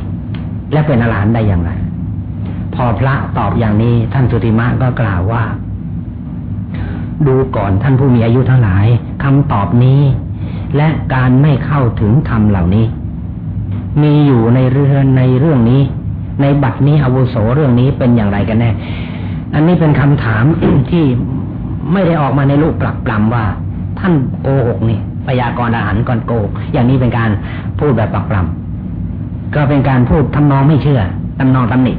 และเป็นอรหันต์ได้อย่างไร พอพระตอบอย่างนี้ ท่านสุติมะก็กล่าวว่า ดูก่อนท่านผู้มีอายุทั้งหลายคำตอบนี้ และการไม่เข้าถึงธรรมเหล่านี้ มีอยู่ในเรื่องในเรื่องนี้ ในบัดนี้อาวุโสเรื่องนี้เป็นอย่างไรกันแน่ อันนี้เป็นคำถามที่ไม่ได้ออกมาในรูปปรับปรำว่า ท่านโกหกนี่พยากรณ์อาหารก่อนโกหกอย่างนี้เป็นการพูดแบบปรับปรำก็เป็นการพูดทำนองไม่เชื่อทำนองตำหนิ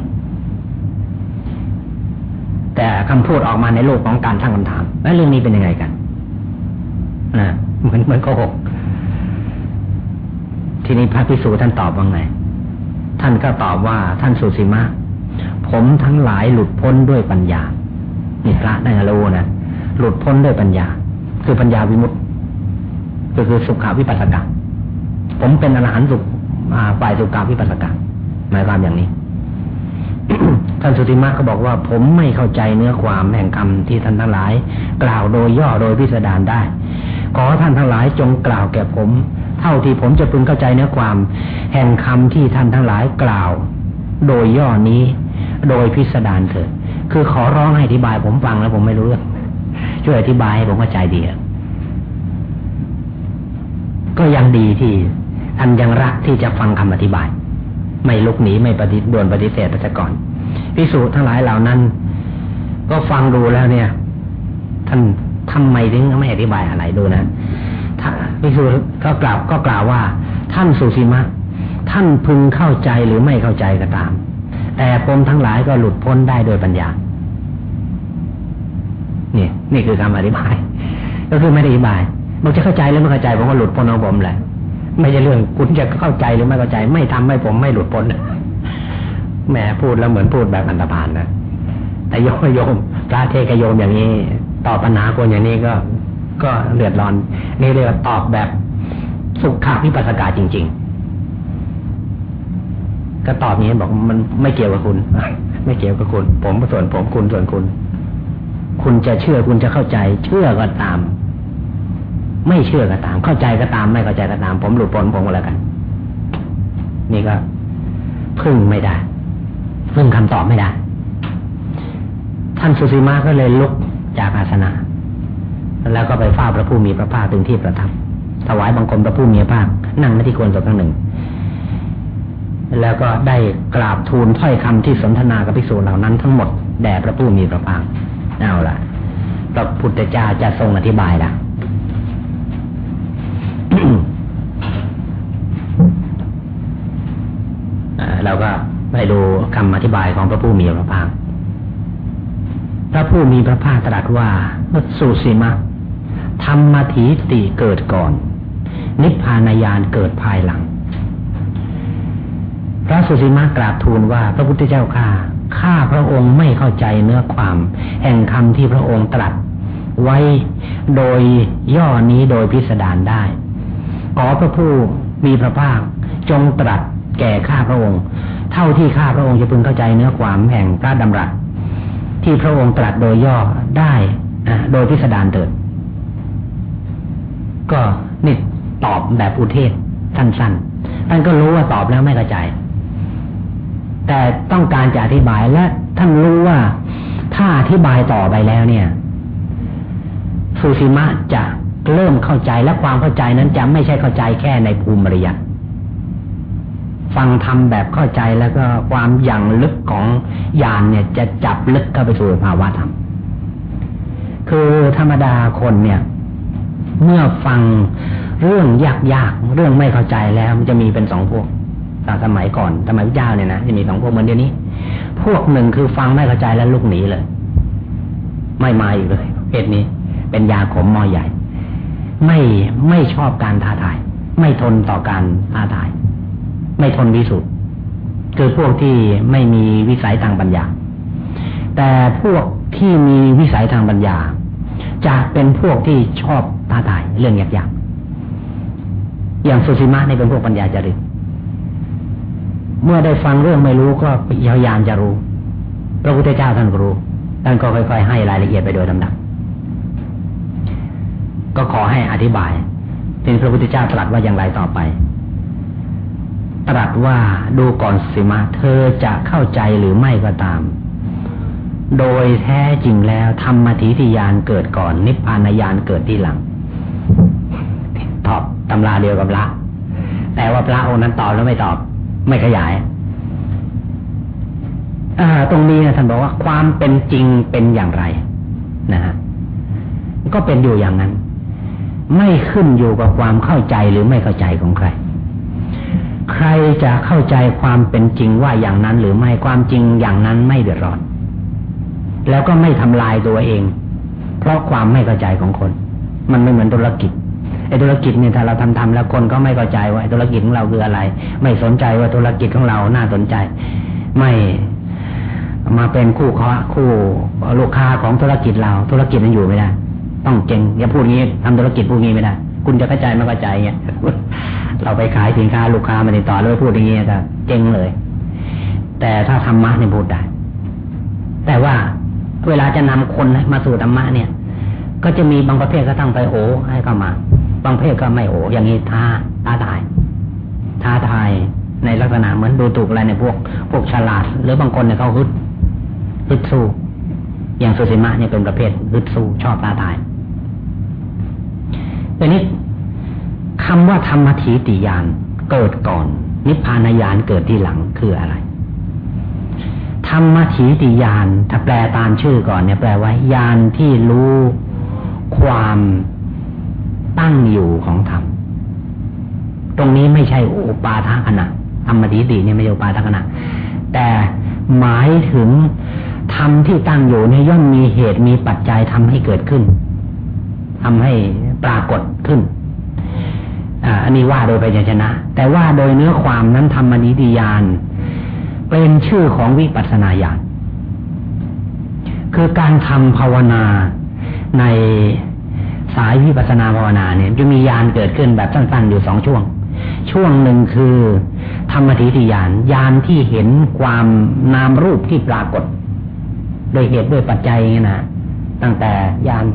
แต่คำพูดออกมาในโลกของการตั้งคำถามแล้วเรื่องนี้เป็นยังไงกันนะเหมือนเหมือนโกหกทีนี้พระพิสุท่านตอบว่าไง ท่านก็ตอบว่าท่านสุสีมาผมทั้งหลายหลุดพ้นด้วยปัญญานี่พระได้รู้นะหลุดพ้นด้วยปัญญา คือปัญญาวิมุตติก็คือสุขาวิปัสสกาผมเป็นอรหันต์สุขฝ่ายสุขาวิปัสสกาหมายความอย่างนี้ท่านสุติมาก็บอกว่า ผมไม่เข้าใจเนื้อความแห่งคำที่ท่านทั้งหลาย กล่าวโดยย่อโดยพิสดารได้ ขอท่านทั้งหลายจงกล่าวแก่ผม เท่าที่ผมจะพึงเข้าใจเนื้อความ แห่งคำที่ท่านทั้งหลายกล่าว โดยย่อนี้ โดยพิสดารเถิดคือขอร้องให้อธิบายผมฟังแล้วผมไม่รู้เรื่องช่วยอธิบายให้ผมเข้าใจดีก็ยังดีที่ท่านยังรักที่จะฟังคำอธิบาย ไม่ลุกหนีไม่ปฏิด่วนปฏิเสธไปก่อนพิสูจทั้งหลายเหล่านั้น ก็ฟังดูแล้วเนี่ย ท่านทำไมถึงไม่อธิบายอะไรดูนะ พิสูจก็กล่าวก็กล่าวว่า ท่านสุสีมะ ท่านพึงเข้าใจหรือไม่เข้าใจก็ตาม แต่ผมทั้งหลายก็หลุดพ้นได้โดยปัญญาเนี่ยนี่คือคำอธิบาย ก็คือไม่ได้อธิบายมันจะเข้าใจหรือไม่เข้าใจผมก็หลุดพ้นของผมแหละ ไม่ใช่เรื่องคุณจะเข้าใจหรือไม่เข้าใจ ไม่ทำให้ผมไม่หลุดพ้นแหมพูดแล้วเหมือนพูดแบบอันตรพานนะแต่โยมโยมพระเทศโยมอย่างนี้ตอบปัญหาคนอย่างนี้ก็ ก็เลือดร้อน นี่เรียกว่าตอบแบบสุขาพิปัสสกาจริง ๆ ก็ตอบนี้บอกมันไม่เกี่ยวกับคุณ ไม่เกี่ยวกับคุณ ผมส่วนผมคุณส่วนคุณ คุณจะเชื่อคุณจะเข้าใจ เชื่อก็ตาม ไม่เชื่อก็ตาม เข้าใจก็ตาม ไม่เข้าใจก็ตาม ผมหลุดพ้นผมก็แล้วกัน นี่ก็พึ่งไม่ได้พึ่งคำตอบไม่ได้ ท่านสุสีมาก็เลยลุกจากอาสนะ แล้วก็ไปเฝ้าพระผู้มีพระภาคถึงที่ประทับ ถวายบังคมพระผู้มีพระภาคนั่งในที่ควรสักครั้งหนึ่ง แล้วก็ได้กราบทูลถ้อยคำที่สนทนากับภิกษุเหล่านั้นทั้งหมดแด่พระผู้มีพระภาคเอาละพระพุทธเจ้าจะทรงอธิบายละเราก็ไปดูคำอธิบายของพระผู้มีพระภาค พระผู้มีพระภาคตรัสว่าสุสีมะ ธรรมถีติเกิดก่อน นิพพานญาณเกิดภายหลัง พระสุสีมากราบทูลว่าพระพุทธเจ้าข้าข้าพระองค์ไม่เข้าใจเนื้อความ แห่งคำที่พระองค์ตรัส ไว้โดยย่อนี้โดยพิสดารได้ ขอพระผู้มีพระภาคจงตรัสแก่ข้าพระองค์ เท่าที่ข้าพระองค์จะพึงเข้าใจเนื้อความแห่งพระดำรัส ที่พระองค์ตรัสโดยย่อได้โดยพิสดารเถิด ก็นี่ตอบแบบอุเทศสั้นๆท่านก็รู้ว่าตอบแล้วไม่เข้าใจแต่ต้องการจะอธิบายและท่านรู้ว่าถ้าอธิบายต่อไปแล้วเนี่ยสุสีมะจะเริ่มเข้าใจและความเข้าใจนั้นจะไม่ใช่เข้าใจแค่ในภูมิริยะฟังทำแบบเข้าใจแล้วก็ความอย่างลึกของญาณเนี่ย จะจับลึกเข้าไปสู่ภาวะธรรม คือธรรมดาคนเนี่ย เมื่อฟังเรื่องยากๆ เรื่องไม่เข้าใจแล้วมันจะมีเป็นสองพวกตสมัยก่อนสมัยพระเจ้าเนี่ยนะจะมีสองพวกเหมือนเดี๋ยวนี้ พวกหนึ่งคือฟังไม่เข้าใจแล้วลุกหนีเลย ไม่มาอีกเลยเหตุนี้ เป็นยาขมมอใหญ่ ไม่ไม่ชอบการท้าทาย ไม่ทนต่อการท้าทาย ไม่ทนวิสุทธ์คือพวกที่ไม่มีวิสัยทางปัญญา แต่พวกที่มีวิสัยทางปัญญาจะเป็นพวกที่ชอบ ท้าทายเรื่องยากๆอย่างสุสีมาในเป็นพวกปัญญาจริตเมื่อได้ฟังเรื่องไม่รู้ก็พยายามจะรู้ พระพุทธเจ้าท่านรู้ท่านก็ค่อย ๆ ให้รายละเอียดไปโดยลำดับก็ขอให้อธิบายเป็นพระพุทธเจ้าตรัสว่าอย่างไรต่อไปตรัสว่าดูก่อนสิมาเธอจะเข้าใจหรือไม่ก็ตาม โดยแท้จริงแล้วธรรมทิฏยานเกิดก่อน นิพพานญาณเกิดที่หลัง ตอบตำราเดียวกับพระแต่ว่าพระองค์นั้นตอบแล้วไม่ตอบ ไม่ขยายตรงนี้นะท่านบอกว่าความเป็นจริงเป็นอย่างไรนะฮะก็เป็นอยู่อย่างนั้น ไม่ขึ้นอยู่กับความเข้าใจหรือไม่เข้าใจของใคร ใครจะเข้าใจความเป็นจริงว่าอย่างนั้นหรือไม่ความจริงอย่างนั้นไม่เดือดร้อน แล้วก็ไม่ทำลายตัวเอง เพราะความไม่เข้าใจของคน มันไม่เหมือนธุรกิจ ไอ้ธุรกิจเนี่ยถ้าเราทำทำแล้วคนก็ไม่เข้าใจว่าธุรกิจของเราคืออะไร ไม่สนใจว่าธุรกิจของเราน่าสนใจ ไม่มาเป็นคู่ค้าคู่ลูกค้าของธุรกิจเรา ธุรกิจมันอยู่ไม่ได้ ต้องเจงอย่าพูดงี้ทำธุรกิจพูดงี้ไม่ได้ คุณจะเข้าใจไม่เข้าใจเงี้ยเราไปขายสินค้าลูกค้ามาติดต่อแล้วพูดอย่างเงี้ยจะเจงเลย แต่ถ้าธรรมะเนี่ยพูดได้ แต่ว่าเวลาจะนำคนมาสู่ธรรมะเนี่ย ก็จะมีบางประเภทก็ตั้งไปโอ้ให้เข้ามา บางเภทก็ไม่โอ้อย่างนี้ท้าท้าทายท้าทายในลักษณะเหมือนดูถูกอะไรในพวก พวกฉลาด หรือบางคนเนี่ยเขาฮึดฮึดสู้ อย่างสุสิมะเนี่ยเป็นประเภทฮึดสู้ชอบท้าทายแต่นี้คำว่าธรรมถีติยานเกิดก่อน นิพพานญาณเกิดที่หลังคืออะไร ธรรมถีติยานถ้าแปลตามชื่อก่อนเนี่ยแปลว่ายานที่รู้ความ ตั้งอยู่ของธรรม ตรงนี้ไม่ใช่อุปาทขณะธรรมถีติเนี่ยไม่ใช่อุปาทขณะ แต่หมายถึงธรรมที่ตั้งอยู่เนี่ยย่อมมีเหตุมีปัจจัยทำให้เกิดขึ้นทำให้ปรากฏขึ้นอันนี้ว่าโดยไปชนะ แต่ว่าโดยเนื้อความนั้นธรรมนิติยานเป็นชื่อของวิปัสสนาญาณคือการทำภาวนาใน สายวิปัสนาภาวนาเนี่ยจะมียานเกิดขึ้นแบบสั้นๆอยู่สองช่วง ช่วงหนึ่งคือธรรมทิฏฐิยานยานที่เห็นความนามรูปที่ปรากฏ โดยเหตุด้วยปัจจัยนะตั้งแต่ยาน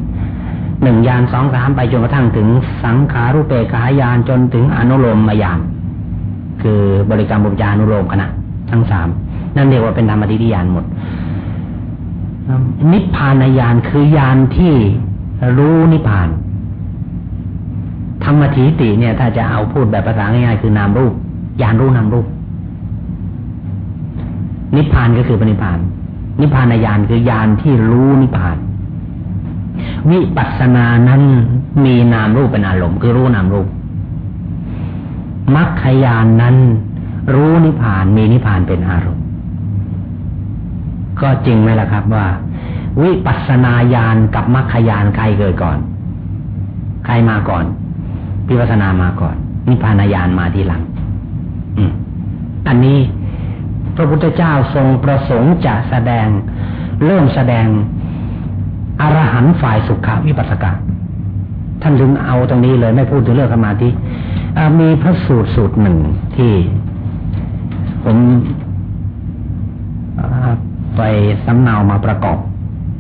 หนึ่งยานสองสามไปจนกระทั่งถึงสังขารุเปกายานจนถึงอนุโลมมายาน คือบริกรรมบุญญานุโลมขณะทั้งสามนั่นเรียกว่าเป็นธรรมทิฏฐิยานหมดนิพพานญาณคือยานที่ รู้นิพพาน ธรรมทิฏฐิเนี่ย ถ้าจะเอาพูดแบบภาษาง่ายๆคือนามรูปยานรู้นามรูป นิพพานก็คือปณิพพาน นิพพานญาณคือยานที่รู้นิพพาน วิปัสสนานั้นมีนามรูปเป็นอารมณ์คือรู้นามรูปมรรคยานนั้น รู้นิพพานมีนิพพานเป็นอารมณ์ ก็จริงไหมล่ะครับว่า วิปัสนาญาณกับมรรคยานใครเกิดก่อน ใครมาก่อนวิปัสนามาก่อนนิพพานญาณมาทีหลัง อืม อันนี้พระพุทธเจ้าทรงประสงค์จะแสดง เริ่มแสดงอรหันต์ฝ่ายสุขวิปัสสกาท่านถึงเอาตรงนี้เลยไม่พูดถึงเรื่องสมาธิมีพระสูตรสูตรหนึ่งที่ ผมไปสำเนามาประกอบ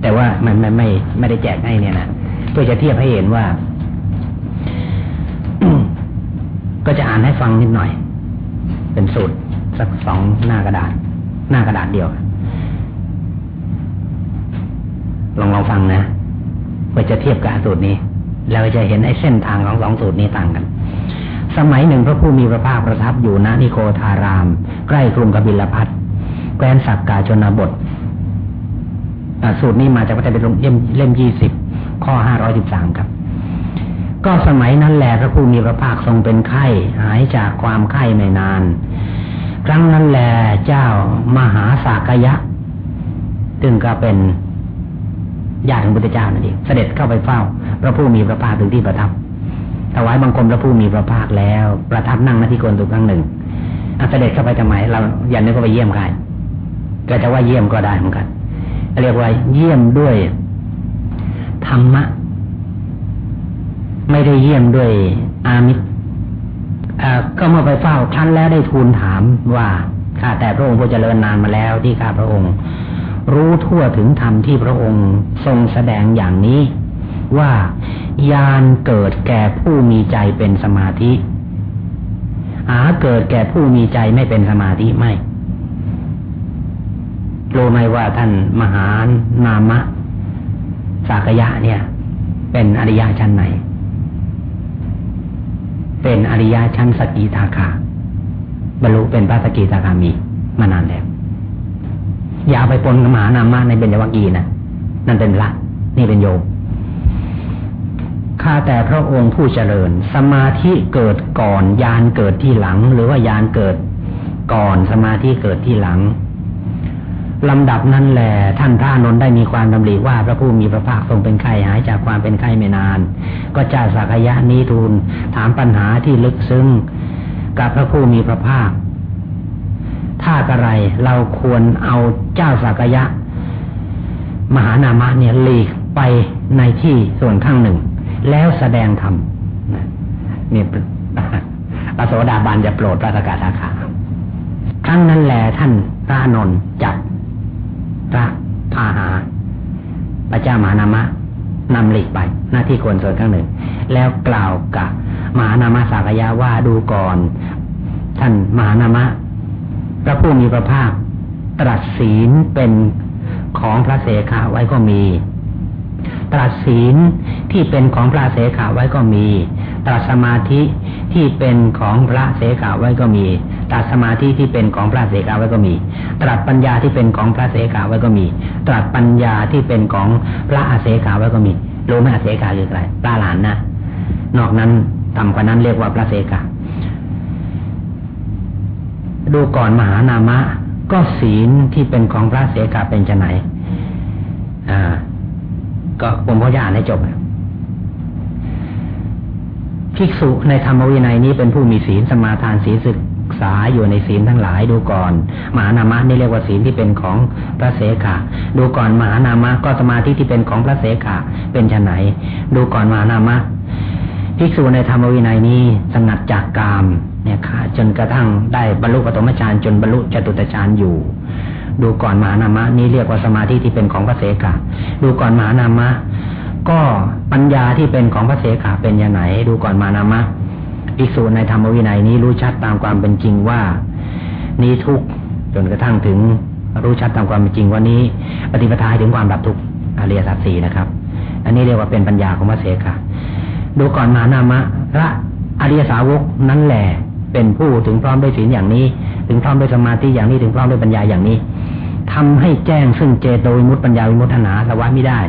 แต่ว่ามันไม่ไม่ไม่ได้แจกให้เนี่ยนะเพื่อจะเทียบให้เห็นว่า ก็จะอ่านให้ฟังนิดหน่อย เป็นสูตรสักสองหน้ากระดาษ หน้ากระดาษเดียว ลองลองฟังนะเพื่อจะเทียบกับสูตรนี้เราจะเห็นไอ้เส้นทางของสองสูตรนี้ต่างกัน สมัยหนึ่งพระผู้มีพระภาคประทับอยู่ณนิโคทาราม ใกล้กรุงกบิลพัทแคว้นสักกาชนบท สูตรนี้มาจากพระไตรปิฎกเล่มยี่สิบข้อห้าร้อยสิบสามครับ ก็สมัยนั้นแหละพระผู้มีพระภาคทรงเป็นไข้หายจากความไข้ไม่นาน ครั้งนั้นแหละเจ้ามหาสากยะ ซึ่งก็เป็นญาติของพุทธเจ้านั่นเองเสด็จเข้าไปเฝ้า พระผู้มีพระภาคถึงที่ประทับถวายบังคมพระผู้มีพระภาคแล้ว ประทับนั่งหน้าที่โกนตุกครั้งหนึ่งเสด็จเข้าไปทำไมเราอย่านึกว่าไปเยี่ยมใครก็จะว่าเยี่ยมก็ได้เหมือนกัน เรียกว่าเยี่ยมด้วยธรรมะ ไม่ได้เยี่ยมด้วยอามิตรก็เมื่อไปเฝ้าท่านแล้วได้ทูลถามว่าข้าแต่พระองค์ผู้เจริญนานมาแล้วที่ข้าพระองค์ รู้ทั่วถึงธรรมที่พระองค์ทรงแสดงอย่างนี้ ว่ายานเกิดแก่ผู้มีใจเป็นสมาธิหาเกิดแก่ผู้มีใจไม่เป็นสมาธิไม่ รู้ไหมว่าท่านมหานามะ สากยะเนี่ย เป็นอริยะชั้นไหน เป็นอริยะชั้นสกิทาคาบรรลุเป็นพระสกิทาคามีมานานแล้วอย่าไปปนกับมหานามะในเบญจวัคคีนะนั่นเป็นละนี่เป็นโยมข้าแต่พระองค์ผู้เจริญ สมาธิเกิดก่อนยานเกิดที่หลัง หรือว่ายานเกิดก่อนสมาธิเกิดที่หลัง ลำดับนั้นแหละท่านพระนนท์ได้มีความดำริว่าพระผู้มีพระภาคทรงเป็นไข้หายจากความเป็นไข้ไม่นาน ก็เจ้าสักยะนี้ทูลถามปัญหาที่ลึกซึ้งกับพระผู้มีพระภาค ถ้าอะไรเราควรเอาเจ้าสักยะ มหานามะเนี่ยหลีกไปในที่ส่วนข้างหนึ่ง แล้วแสดงธรรมนี่พระโสดาบันจะโปรดพระสกทาคาครั้งนั้นแหละท่านพระนนท์จับ พระพาหาพระเจ้ามหานามะนำหลีกไป หน้าที่ควรส่วนข้างหนึ่ง แล้วกล่าวกับมหานามะสากยะว่าดูก่อน ท่านมหานามะพระผู้มีพระภาคตรัสศีลเป็นของพระเสขาไว้ก็มี ตรัสศีลที่เป็นของพระเสขาไว้ก็มี ตรัสสมาธิที่เป็นของพระเสขาไว้ก็มี ตรัสสมาธิที่เป็นของพระเสขาไว้ก็มี ตรัสปัญญาที่เป็นของพระเสขาไว้ก็มี ตรัสปัญญาที่เป็นของพระอาเสขาไว้ก็มี รู้ไหมอาเสขาคืออะไรปลาหลานนะ นอกนั้นต่ำกว่านั้นเรียกว่าพระเสขาดูก่อนมหานามะ ก็ศีลที่เป็นของพระเสกาเป็นจะไหนอ่า ก็ผมพอจะอ่านให้จบภิกษุในธรรมวินัยนี้เป็นผู้มีศีลสมาทานศีลศึกษาอยู่ในศีลทั้งหลายดูก่อน มหานามะนี่เรียกว่าศีลที่เป็นของพระเสขาดูก่อนมหานามะก็สมาธิที่เป็นของพระเสขาเป็นชนไหน ดูก่อนมหานามะภิกษุในธรรมวินัยนี้สงัดจากกามเนี่ยค่ะจนกระทั่งได้บรรลุปฐมฌานจนบรรลุจตุตฌานอยู่ ดูก่อนมหานามะ นี้เรียกว่าสมาธิที่เป็นของพระเสกาดูก่อนมหานามะ ก็ปัญญาที่เป็นของพระเสขาเป็นยังไงดูก่อนมานามะภิกษุในธรรมวินัยนี้รู้ชัดตามความเป็นจริงว่า นี้ทุกจนกระทั่งถึงรู้ชัดตามความเป็นจริงว่านี้ ปฏิปทาถึงความดับทุกอริยสัจสี่นะครับ อันนี้เรียกว่าเป็นปัญญาของพระเสกาดูก่อนมานามะพระอริยสาวกนั้นแหละ เป็นผู้ถึงพร้อมด้วยศีลอย่างนี้ ถึงพร้อมด้วยสมาธิอย่างนี้ถึงพร้อมด้วยปัญญาอย่างนี้ทำให้แจ้งซึ่งเจโตวิมุตติปัญญาวิมุตตนาสวะไม่ได้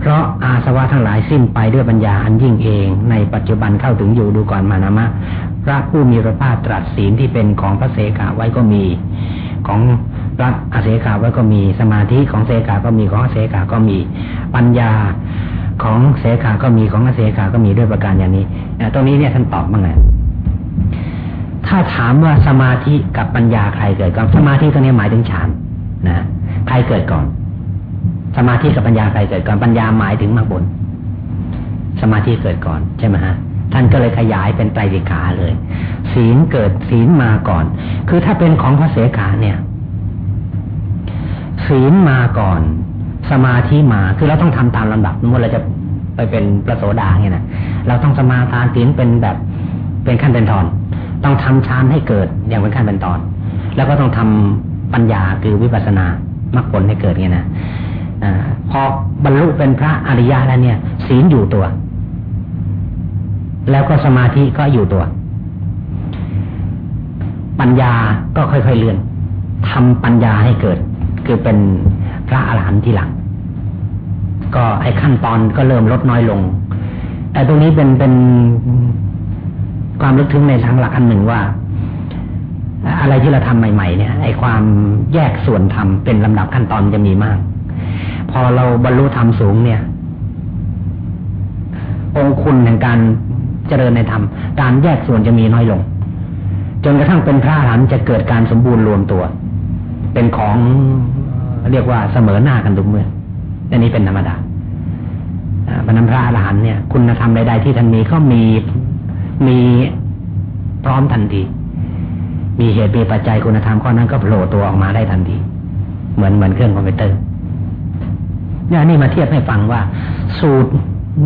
เพราะอาสวะทั้งหลายสิ้นไปด้วยปัญญาอันยิ่งเอง ในปัจจุบันเข้าถึงอยู่ดูก่อนมานามะ พระผู้มีพระภาคตรัสศีลที่เป็นของพระเสกาไว้ก็มี ของพระอาเสกาไว้ก็มีสมาธิของเสกาก็มีของอาเสกาก็มีปัญญาของเสกาก็มีของอาเสกาก็มีด้วยประการอย่างนี้ตรงนี้เนี่ยท่านตอบบ้างไง ถ้าถามว่าสมาธิกับปัญญาใครเกิดก่อน สมาธิตัวนี้หมายถึงฌานนะใครเกิดก่อน สมาธิกับปัญญาใครเกิดก่อนปัญญาหมายถึงมรรคผลสมาธิเกิดก่อนใช่ไหมฮะท่านก็เลยขยายเป็นไตรสิกขาเลย ศีลเกิดศีลมาก่อน คือถ้าเป็นของพระเสขาเนี่ย ศีลมาก่อน สมาธิมาคือเราต้องทำตามลำดับเมื่อเราจะไปเป็นประโสดาเนี่ยนะเราต้องสมาทานศีลเป็นแบบเป็นขั้นเป็นตอน ต้องทำฌานให้เกิดอย่างเป็นขั้นเป็นตอน แล้วก็ต้องทำปัญญาคือวิปัสสนามรรคผลให้เกิดเนี่ยนะอพอบรรลุเป็นพระอริยะแล้วเนี่ย ศีลอยู่ตัว แล้วก็สมาธิก็อยู่ตัว ปัญญาก็ค่อยๆเลื่อนทำปัญญาให้เกิด คือเป็นพระอรหันต์ที่หลัง ก็ไอ้ขั้นตอนก็เริ่มลดน้อยลง แต่ตรงนี้เป็นเป็น ความลึกถึงในทางหลักอันหนึ่งว่า อะไรที่เราทำใหม่ ๆ เนี่ยไอ้ความแยกส่วนทำเป็นลำดับขั้นตอนจะมีมาก พอเราบรรลุธรรมสูงเนี่ย องคุณแห่งการเจริญในธรรมการแยกส่วนจะมีน้อยลง จนกระทั่งเป็นพระอรหันต์จะเกิดการสมบูรณ์รวมตัว เป็นของเรียกว่าเสมอหน้ากันทุกเมื่ออันนี้เป็นธรรมดาพระนัพระอรหันต์เนี่ย คุณธรรมใดๆที่ท่านมีก็มี มีพร้อมทันที มีเหตุมีปัจจัยคุณธรรมข้อนั้นก็โผล่ตัวออกมาได้ทันที เหมือนเหมือนเครื่องคอมพิวเตอร์เนี่ยนี่มาเทียบให้ฟังว่า สูตร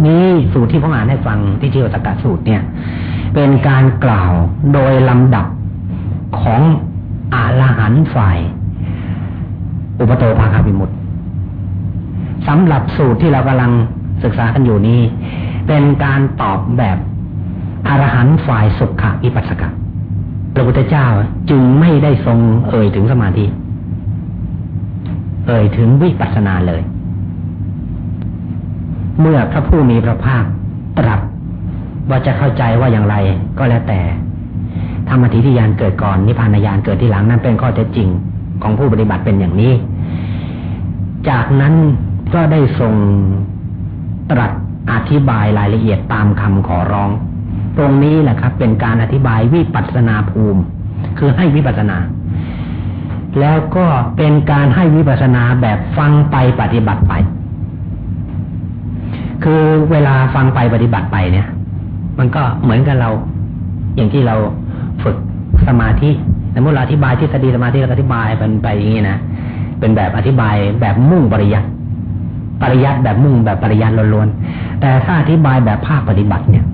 นี้สูตรที่ผมอ่านให้ฟังที่ชื่อตกะสูตรเนี่ย เป็นการกล่าวโดยลำดับของอาลหันฝ่าย อุปโตภาคาวิมุตติสำหรับสูตรที่เรากำลังศึกษากันอยู่นี้ เป็นการตอบแบบ อรหันต์ฝ่ายสุขะอิปัสสกะพระพุทธเจ้าจึงไม่ได้ทรงเอ่ยถึงสมาธิ เอ่ยถึงวิปัสสนาเลย เมื่อพระผู้มีพระภาคตรัสว่าจะเข้าใจว่าอย่างไรก็แล้วแต่ธรรมทิฏฐิยานเกิดก่อนนิพพานญาณเกิดที่หลังนั่นเป็นข้อเท็จจริงของผู้ปฏิบัติเป็นอย่างนี้ จากนั้นก็ได้ทรงตรัสอธิบายรายละเอียดตามคำขอร้อง ตรงนี้แหละครับ เป็นการอธิบายวิปัสนาภูมิ คือให้วิปัสนา แล้วก็เป็นการให้วิปัสนาแบบฟังไปปฏิบัติไป คือเวลาฟังไปปฏิบัติไปเนี่ย มันก็เหมือนกับเรา อย่างที่เราฝึกสมาธิสมมติเราอธิบายทฤษฎีสมาธิเราอธิบายเป็นไปอย่างนี้นะเป็นแบบอธิบายแบบมุ่งปริยัติปริยัติแบบมุ่งแบบปริยัติล้วนๆแต่ถ้าอธิบายแบบภาคปฏิบัติเนี่ย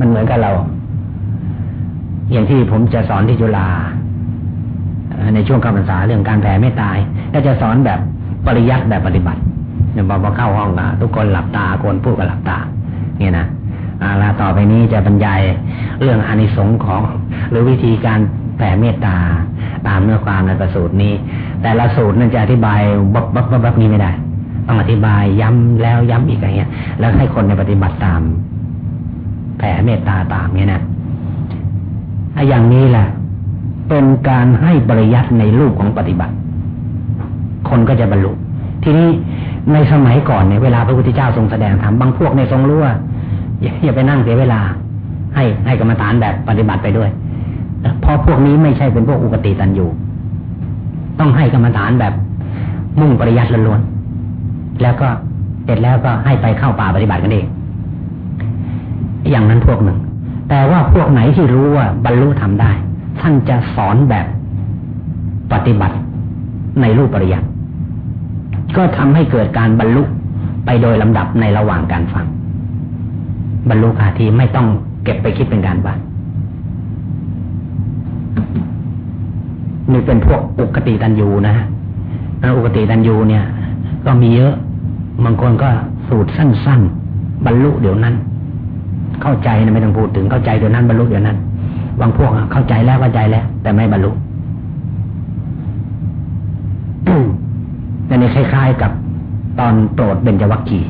มันเหมือนกับเรา อย่างที่ผมจะสอนที่จุฬาในช่วงการศึกษาเรื่องการแผ่เมตตาก็จะสอนแบบปริยัติแบบปฏิบัติเนี่ยพอเข้าห้องอะทุกคนหลับตาคนพูดก็หลับตา เนี่ยนะอาลาต่อไปนี้จะบรรยายเรื่องอานิสงส์ของ หรือวิธีการแผ่เมตตาตามเนื้อความในประสูตรนี้ แต่ละสูตรนั่นจะอธิบายบับบับบับบับนี้ไม่ได้ ต้องอธิบายย้ำแล้วย้ำอีกอะไรเงี้ย แล้วให้คนในปฏิบัติตาม แผ่เมตตาตามเนี้ยนะไอ้อย่างนี้แหละเป็นการให้บริยัติในรูปของปฏิบัติ คนก็จะบรรลุ ทีนี้ในสมัยก่อนเนี่ยเวลาพระพุทธเจ้าทรงแสดงธรรมบางพวกในทรงรู้ว่าอย่าไปนั่งเสียเวลา ให้ให้กรรมฐานแบบปฏิบัติไปด้วยเพราะพวกนี้ไม่ใช่เป็นพวกอุกติตันอยู่ ต้องให้กรรมฐานแบบมุ่งปริยัติล้วนๆแล้วก็เสร็จแล้วก็ให้ไปเข้าป่าปฏิบัติกันเอง อย่างนั้นพวกหนึ่ง แต่ว่าพวกไหนที่รู้ว่าบรรลุทำได้ ท่านจะสอนแบบปฏิบัติในรูปปริยัติก็ทำให้เกิดการบรรลุไปโดยลำดับในระหว่างการฟัง บรรลุคาทีไม่ต้องเก็บไปคิดเป็นการบ้านนี่เป็นพวกอุกติตันยูนะฮะอุกติตันยูเนี่ย ก็มีเยอะบางคนก็สูตรสั้น ๆ บรรลุเดี๋ยวนั้น เข้าใจนะไม่ต้องพูดถึงเข้าใจเดี๋ยวนั้นบรรลุเดี๋ยวนั้น บางพวกเข้าใจแล้วเข้าใจแล้ว แต่ไม่บรรลุอันนี้คล้ายๆกับตอนโปรดเบญจวัคคี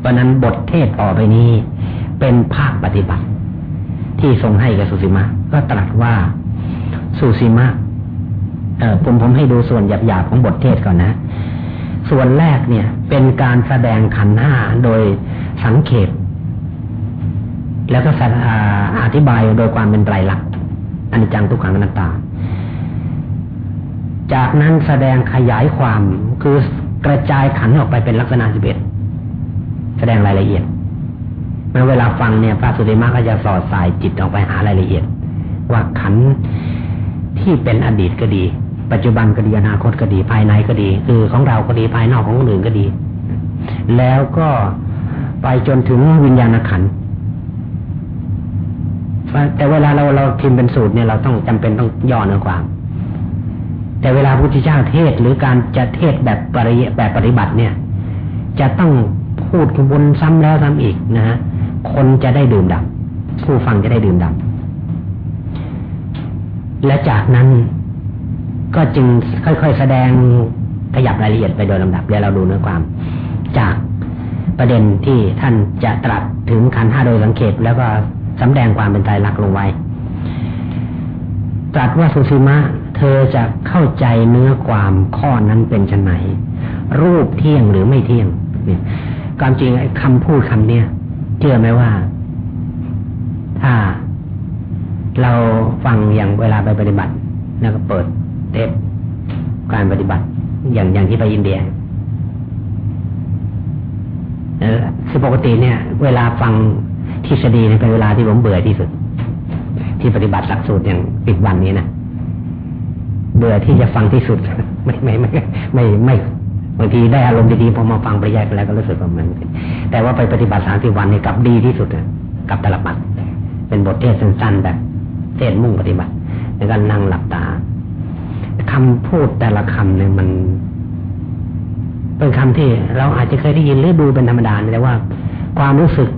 เพราะนั้นบทเทศต่อไปนี้ เป็นภาคปฏิบัติ ที่ทรงให้กับสุสีมาก็ตรัสว่าสุสีมาเออผมผมให้ดูส่วนหยาบๆของบทเทศก่อนนะ ส่วนแรกเนี่ย เป็นการแสดงขันห้าโดยสังเขป แล้วก็อธิบายโดยความเป็นไตรลักษณ์อันจังทุกขังอนัตตา จากนั้นแสดงขยายความคือกระจายขันออกไปเป็นลักษณะสิบเอ็ดแสดงรายละเอียดเมื่อเวลาฟังเนี่ยพระสุติมาก็จะสอดสายจิตออกไปหารายละเอียด ว่าขันที่เป็นอดีตก็ดี ปัจจุบันก็ดีอนาคตก็ดีภายในก็ดี คือของเราก็ดีภายนอกของคนอื่นก็ดี แล้วก็ไปจนถึงวิญญาณขัน แต่เวลาเราเราพิมพ์เป็นสูตรเนี่ยเราต้องจำเป็นต้องย่อเนื้อความ แต่เวลาพุทธเจ้าเทศหรือการจะเทศแบบปริแบบปฏิบัติเนี่ย จะต้องพูดวนซ้ำแล้วซ้ำอีกนะฮะคนจะได้ดื่มด่ำผู้ฟังจะได้ดื่มด่ำและจากนั้นก็จึงค่อยๆแสดงขยับรายละเอียดไปโดยลำดับแล้วเราดูเนื้อความ จากประเด็นที่ท่านจะตรัสถึงขันห้าโดยสังเกตแล้วก็ สำแดงความเป็นใจรักลงไว้ตรัสว่าสุสีมะ เธอจะเข้าใจเนื้อความข้อนั้นเป็นชนไหน รูปเที่ยงหรือไม่เที่ยงเนี่ยความจริงไอ้คำพูดคำเนี้ยเชื่อไหมว่า ถ้าเราฟังอย่างเวลาไปปฏิบัติ แล้วก็เปิดเทปการปฏิบัติ อย่างอย่างที่ไปอินเดียเออคือปกติเนี่ย เวลาฟัง ทฤษฎีเนี่ยเป็นเวลาที่ผมเบื่อที่สุด ที่ปฏิบัติหลักสูตรอย่างปิดวันนี้นะเบื่อที่จะฟังที่สุด ไม่ไม่ไม่ไม่ไม่บางทีได้อารมณ์ดีๆพอมาฟังไปแยกแล้วก็รู้สึกว่ามันแต่ว่าไปปฏิบัติสามสิบวันนี่กลับดีที่สุดกับตลปัดเป็นบทเทศสั้นๆแบบเทศมุ่งปฏิบัติในการนั่งหลับตาคำพูดแต่ละคำเนี่ยมัน เป็นคำที่เราอาจจะเคยได้ยินหรือดูเป็นธรรมดาแต่ว่าความรู้สึก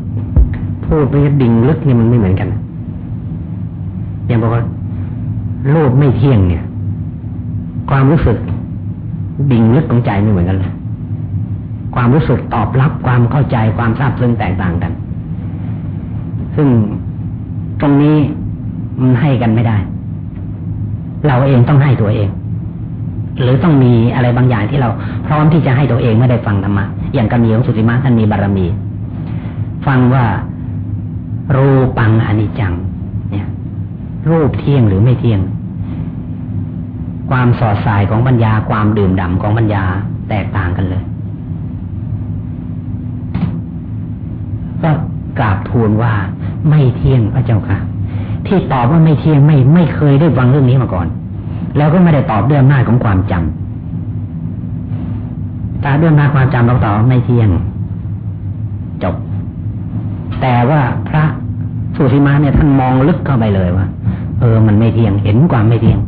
พูดไปดิ่งลึกเนี่ยมันไม่เหมือนกันอย่างบอกว่าโลภไม่เที่ยงเนี่ย ความรู้สึก ดิ่งลึกของใจไม่เหมือนกันเลยความรู้สึกตอบรับความเข้าใจความทราบซึ้งแตกต่างกัน ซึ่งตรงนี้มันให้กันไม่ได้ เราเองต้องให้ตัวเอง หรือต้องมีอะไรบางอย่างที่เราพร้อมที่จะให้ตัวเองไม่ได้ฟังธรรมะอย่างกรณีของสุติมาท่านมีบารมี ฟังว่า รูปังอนิจจัง เนี่ย รูปเที่ยงหรือไม่เที่ยง ความสอดสายของปัญญาความดื่มด่าของปัญญาแตกต่างกันเลย ก็กราบทูลว่าไม่เที่ยงพระเจ้าค่ะ ที่ตอบว่าไม่เที่ยงไม่ไม่เคยได้ฟังเรื่องนี้มาก่อน แล้วก็ไม่ได้ตอบด้วยอำนาจของความจำถ้าด้วยอำนาจความจำเราตอบไม่เที่ยง จบ แต่ว่าพระสุสีมาเนี่ยท่านมองลึกเข้าไปเลยว่า เออ มันไม่เที่ยงเห็นความไม่เที่ยง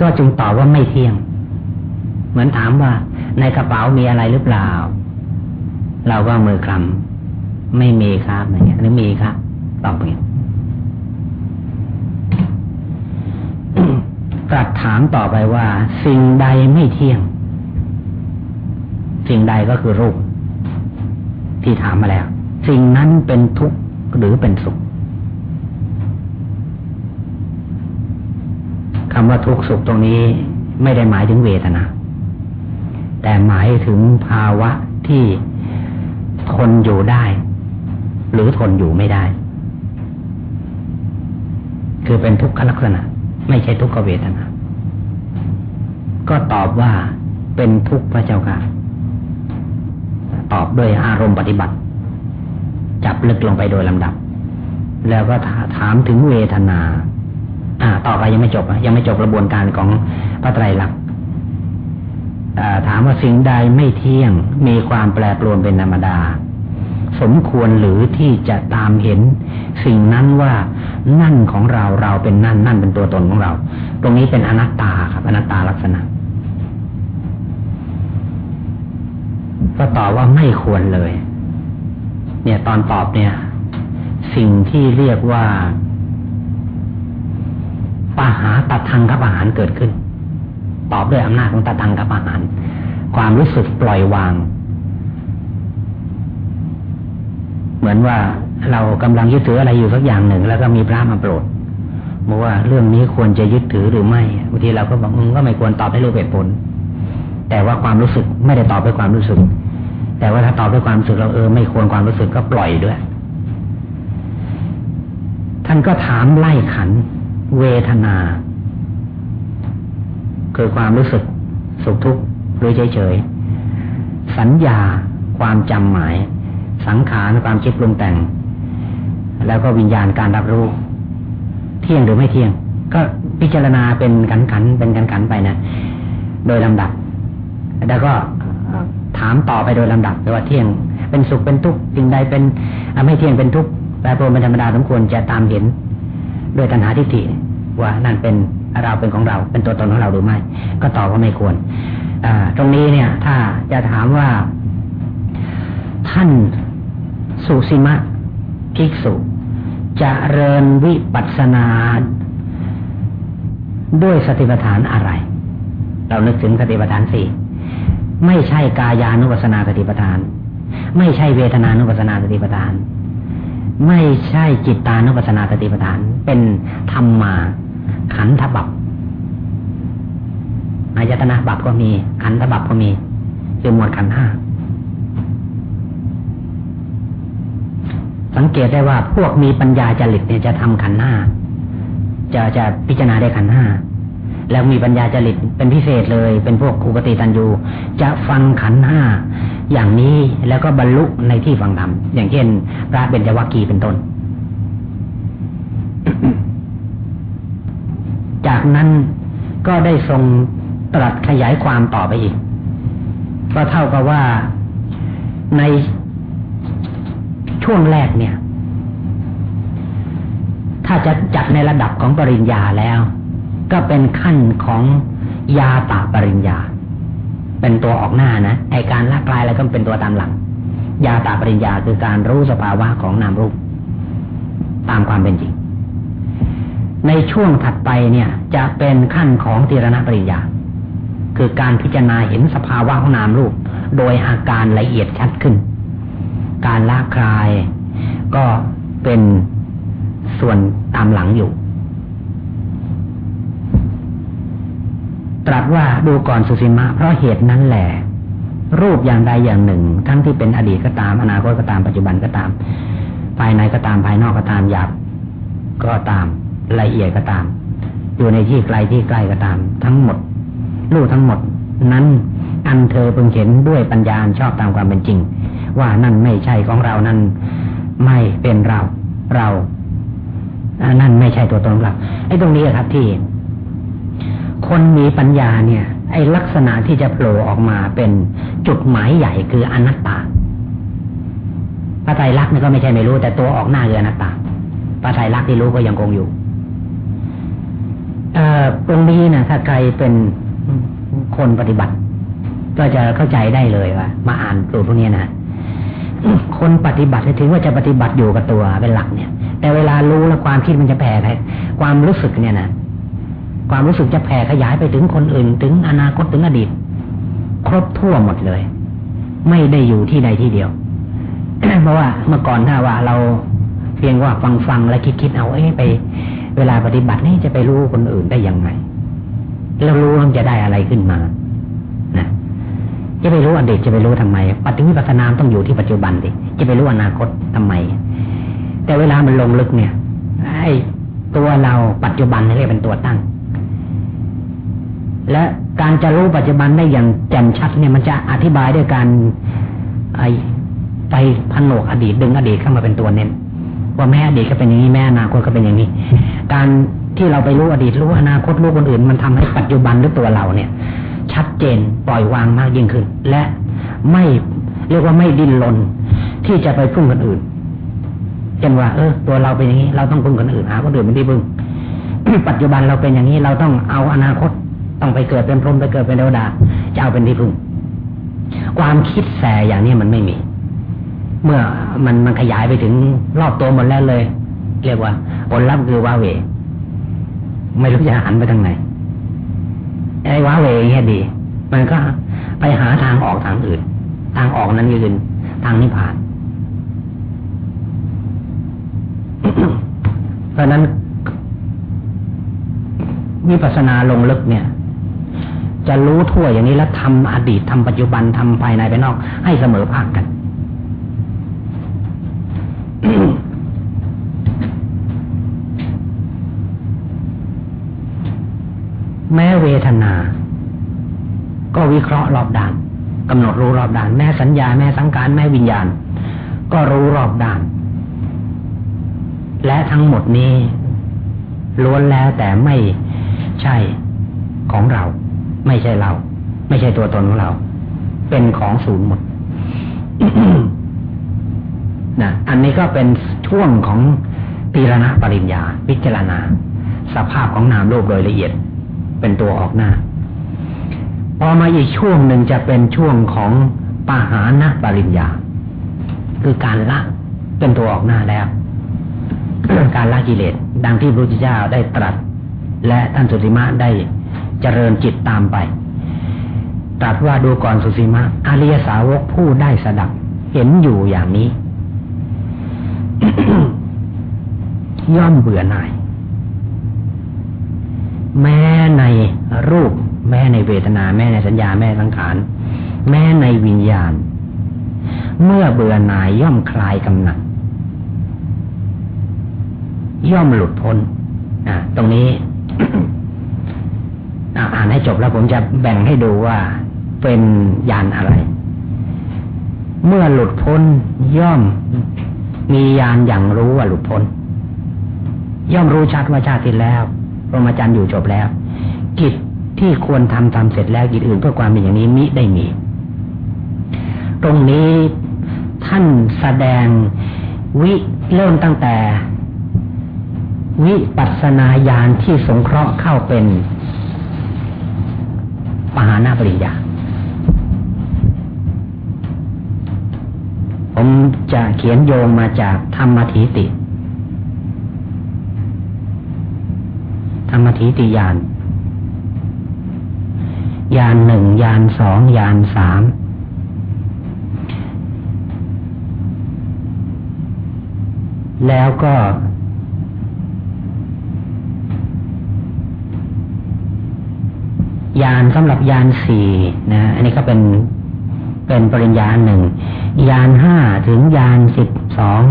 ก็จึงตอบว่าไม่เที่ยง เหมือนถามว่า ในกระเป๋ามีอะไรหรือเปล่า เราก็มือคลำไม่มีครับอะไรเงี้ยหรือมีครับตอบไปตรัสถามต่อไปว่า สิ่งใดไม่เที่ยง สิ่งใดก็คือรูป ที่ถามมาแล้ว สิ่งนั้นเป็นทุกข์หรือเป็นสุขคำว่าทุกข์สุขตรงนี้ไม่ได้หมายถึงเวทนา แต่หมายถึงภาวะที่ทนอยู่ได้ หรือทนอยู่ไม่ได้ คือเป็นทุกขลักษณะ ไม่ใช่ทุกขเวทนา ก็ตอบว่าเป็นทุกข์พระเจ้าค่ะ ตอบด้วยอารมณ์ปฏิบัติ จับลึกลงไปโดยลำดับ แล้วก็ถามถึงเวทนา อ่า ต่อไปยังไม่จบยังไม่จบกระบวนการของพระไตรลักษณ์ถามว่าสิ่งใดไม่เที่ยงมีความแปรปรวนเป็นธรรมดา สมควรหรือที่จะตามเห็น สิ่งนั้นว่านั่นของเราเราเป็นนั่นนั่นเป็นตัวตนของเรา ตรงนี้เป็นอนัตตาครับอนัตตาลักษณะ ก็ตอบว่าไม่ควรเลย เนี่ยตอนตอบเนี่ย สิ่งที่เรียกว่าปาหาตัดทางกับอาหารเกิดขึ้น ตอบด้วยอำนาจของตัดทางกับอาหาร ความรู้สึกปล่อยวาง เหมือนว่าเรากำลังยึดถืออะไรอยู่สักอย่างหนึ่ง แล้วก็มีพระมาโปรดบอกว่าเรื่องนี้ควรจะยึดถือหรือไม่บางทีเราก็บอกมึงก็ไม่ควรตอบให้รู้เหตุผล แต่ว่าความรู้สึกไม่ได้ตอบด้วยความรู้สึก แต่ว่าถ้าตอบด้วยความรู้สึกเราเออไม่ควรความรู้สึกก็ปล่อยด้วย ท่านก็ถามไล่ขัน เวทนา คือความรู้สึกสุขทุกข์หรือเฉยๆสัญญาความจำหมาย สังขารความคิดปรุงแต่ง แล้วก็วิญญาณการรับรู้ เที่ยงหรือไม่เที่ยง ก็พิจารณาเป็นขันขันเป็นขันขันไปนะ โดยลำดับ แล้วก็ ถามต่อไปโดยลำดับว่าเที่ยงเป็นสุขเป็นทุกข์สิ่งใดเป็นไม่เที่ยงเป็นทุกข์แปรปรวนเป็นธรรมดาสมควรจะตามเห็นด้วยตัณหาทิฏฐิว่านั่นเป็นเราเป็นของเรา เป็นตัวตนของเราหรือไม่ ก็ตอบว่าไม่ควรตรงนี้เนี่ย ถ้าจะถามว่า ท่านสุสิมะภิกษุจะเริญวิปัสนา ด้วยสติปัฏฐานอะไร เรานึกถึงสติปัฏฐานสี่ ไม่ใช่กายานุปัสนาสติปัฏฐาน ไม่ใช่เวทนานุปัสนาสติปัฏฐาน ไม่ใช่จิตตานุปัสสนาสติปัฏฐาน เป็นธรรมมาขันธบับอายตนะบับก็มี ขันธบับก็มี คือหมวดขันห้าสังเกตได้ว่าพวกมีปัญญาจริตเนี่ยจะทำขันห้าจะจะพิจารณาได้ขันห้า แล้วมีปัญญาจริตเป็นพิเศษเลย เป็นพวกอุปติตันยูจะฟังขันห้าอย่างนี้แล้วก็บรรลุในที่ฟังธรรมอย่างเช่น พระเบญจวัคคีเป็นต้น จากนั้นก็ได้ทรงตรัสขยายความต่อไปอีก ก็เท่ากับว่าในช่วงแรกเนี่ย ถ้าจะจัดในระดับของปริญญาแล้ว ก็เป็นขั้นของยาตาปริญญา เป็นตัวออกหน้านะไอการละกลายอะไรก็เป็นตัวตามหลัง ยาตาปริญญาคือการรู้สภาวะของนามรูป ตามความเป็นจริง ในช่วงถัดไปเนี่ย จะเป็นขั้นของตีรณปริญญา คือการพิจารณาเห็นสภาวะของนามรูป โดยอาการละเอียดชัดขึ้น การละคลายก็เป็นส่วนตามหลังอยู่ ตรัสว่าดูก่อนสุสีมะ เพราะเหตุนั้นแหละ รูปอย่างใดอย่างหนึ่ง ทั้งที่เป็นอดีตก็ตาม อนาคตก็ตามปัจจุบันก็ตาม ภายในก็ตามภายนอกก็ตามหยาบก็ตามละเอียดก็ตาม อยู่ในที่ไกลที่ใกล้ก็ตาม ทั้งหมด รูปทั้งหมด นั้นอันเธอเพิ่งเห็นด้วยปัญญาชอบตามความเป็นจริง ว่านั่นไม่ใช่ของเรานั่นไม่เป็นเราเรานั่นไม่ใช่ตัวตนของเราไอ้ตรงนี้ครับที่ คนมีปัญญาเนี่ย ไอลักษณะที่จะโผล่ออกมาเป็นจุดหมายใหญ่คืออนัตตาพระไตรลักษณ์นี่ก็ไม่ใช่ไม่รู้ แต่ตัวออกหน้าคืออนัตตาพระไตรลักษณ์ที่รู้ก็ยังคงอยู่ เอ่อตรงนี้นะถ้าใครเป็นคนปฏิบัติ ก็จะเข้าใจได้เลยว่ามาอ่านตัวพวกนี้นะคนปฏิบัติถึงว่าจะปฏิบัติอยู่กับตัวเป็นหลักเนี่ย แต่เวลารู้แล้วความคิดมันจะแผ่ความรู้สึกเนี่ยนะ ความรู้สึกจะแผ่ขยายไปถึงคนอื่น ถึงอนาคตถึงอดีต ครบทั่วหมดเลย ไม่ได้อยู่ที่ใดที่เดียว เพราะว่าเมื่อก่อนถ้าว่าเราเพียงว่าฟังฟังและคิดคิดเอาเอ้ไป เวลาปฏิบัตินี่จะไปรู้คนอื่นได้ยังไงแล้วรู้มันจะได้อะไรขึ้นมานะจะไปรู้อดีตจะไปรู้ทำไมปฏิวิปัสนามต้องอยู่ที่ปัจจุบันดิจะไปรู้อนาคตทำไม แต่เวลามันลงลึกเนี่ยไอ้ตัวเราปัจจุบันนี่เรียกเป็นตัวตั้ง และการจะรู้ปัจจุบันได้อย่างแจ่มชัดเนี่ยมันจะอธิบายด้วยการไอไปผนวกอดีตดึงอดีตเข้ามาเป็นตัวเน้นว่าแม่อดีตก็เป็นอย่างนี้แม่อนาคตก็เป็นอย่างนี้ การที่เราไปรู้อดีตรู้อนาคตรู้คนอื่น มันทำให้ปัจจุบันหรือตัวเราเนี่ย ชัดเจนปล่อยวางมากยิ่งขึ้น และไม่เรียกว่าไม่ดิ้นรนที่จะไปพึ่งคนอื่นเช่นว่า เออ ตัวเราเป็นอย่างนี้ เราต้องพึ่งคนอื่นหาคนอื่นเป็นที่พึ่งปัจจุบันเราเป็นอย่างนี้เราต้องเอาอนาคต ต้องไปเกิดเป็นพรหมไปเกิดเป็นเทวดาจะเอาเป็นที่พึ่ง ความคิดแสอย่างนี้มันไม่มี เมื่อมันมันขยายไปถึงรอบตัวหมดแล้วเลย เรียกว่าผลลัพธ์คือว่าเวไม่รู้จะหันไปทางไหนไอ้ว้าเวเงี้ยดี มันก็ไปหาทางออกทางอื่น ทางออกนั้นยืนทางนิพพาน เพราะนั้นวิปัสสนาลงลึกเนี่ย จะรู้ทั่วอย่างนี้แล้วทำอดีตทำปัจจุบันทำภายในภายนอก ให้เสมอภาคกันแม้เวทนา ก็วิเคราะห์รอบด้านกำหนดรู้รอบด้าน แม้สัญญา แม้สังการ แม้วิญญาณ ก็รู้รอบด้าน และทั้งหมดนี้ล้วนแล้วแต่ไม่ใช่ของเรา ไม่ใช่เรา ไม่ใช่ตัวตนของเรา เป็นของศูนย์หมดนะอันนี้ก็เป็นช่วงของปีรณะปริญญา พิจารณา สภาพของนามรูปโดยละเอียด เป็นตัวออกหน้า พอมาอีกช่วงหนึ่งจะเป็นช่วงของปาหานะปริญญา คือการละเป็นตัวออกหน้าแล้วการละกิเลสดังที่พระพุทธเจ้าได้ตรัส และท่านสุติมะได้ เจริญจิตตามไปตรัสว่าดูก่อนสุสีมะอริยสาวกผู้ได้สดับ เห็นอยู่อย่างนี้ ย่อมเบื่อหน่าย แม้ในรูป แม้ในเวทนา แม้ในสัญญา แม้สังขาร แม้ในวิญญาณ เมื่อเบื่อหน่ายย่อมคลายกำหนัด ย่อมหลุดพ้น อ่าตรงนี้ อ่านให้จบแล้วผมจะแบ่งให้ดูว่าเป็นยานอะไร เมื่อหลุดพ้นย่อมมียานอย่างรู้ว่าหลุดพ้น ย่อมรู้ชัดว่าชาติที่แล้วพรหมจรรย์อยู่จบแล้ว กิจที่ควรทำทำเสร็จแล้วกิจอื่นเพื่อความเป็นอย่างนี้มิได้มี ตรงนี้ท่านแสดงวิเริ่มตั้งแต่ วิปัสนาญาณที่สงเคราะห์เข้าเป็น ปหานาปริญญา ผมจะเขียนโยงมาจากธรรมทิติ ธรรมทิติญาณญาณหนึ่งญาณสองญาณสามแล้วก็ ยานสำหรับยานสี่นะอันนี้ก็เป็นเป็นปริญญาหนึ่งยานห้าถึงยานสิบสอง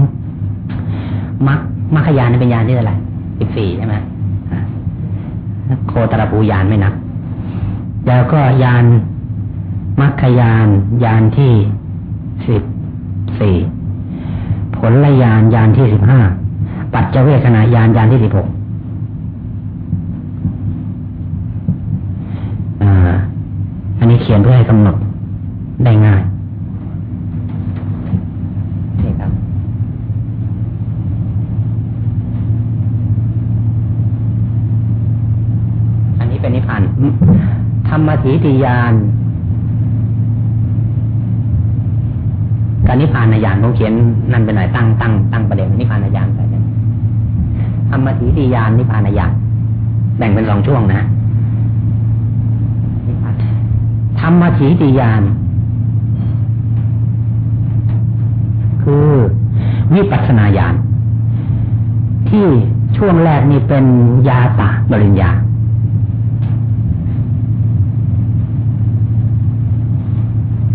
มัคมัคคยานนี่เป็นยานที่เท่าไหร่สิบสี่ใช่ไหมโคตรภูยานไม่นับแล้วก็ยานมัคคยานยานที่สิบสี่ผลละยานยานที่สิบห้าปัจเจเวขณะยานยานที่สิบหกอันนี้เขียนเพื่อให้กำหนดได้ง่ายนี่ครับ อันนี้เป็นนิพพานธรรมถีติยานการนิพพานญาณผมเขียนนั่นเป็นหน่อยตั้งตั้งตั้งประเด็นนิพพานญาณไปธรรมถีติยานนิพพานญาณแบ่งเป็นสองช่วงนะ ธรรมถีติยาน คือวิปัสนาญาณที่ช่วงแรกนี่เป็นยาตาบริญญา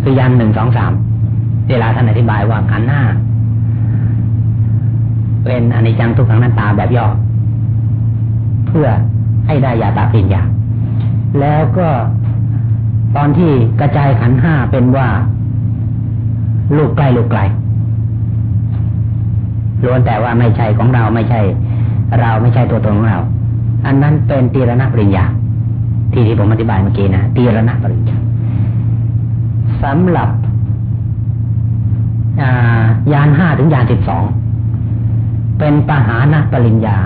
คือยานหนึ่งสองสามเวลาท่านอธิบายว่าขันห้าเป็นอนิจจังทุกขังนันตาแบบย่อเพื่อให้ได้ยาตาปริญญา แล้วก็ ตอนที่กระจายขันห้าเป็นว่า ลูกใกล้ลูกไกลล้วนแต่ว่าไม่ใช่ของเราไม่ใช่ เราไม่ใช่ตัวตนของเรา อันนั้นเป็นตีรณปริญญา ที่ที่ผมอธิบายเมื่อกี้นะตีรณปริญญาสำหรับยานห้าถึงยานสิบสองเป็นปหานะปริญญา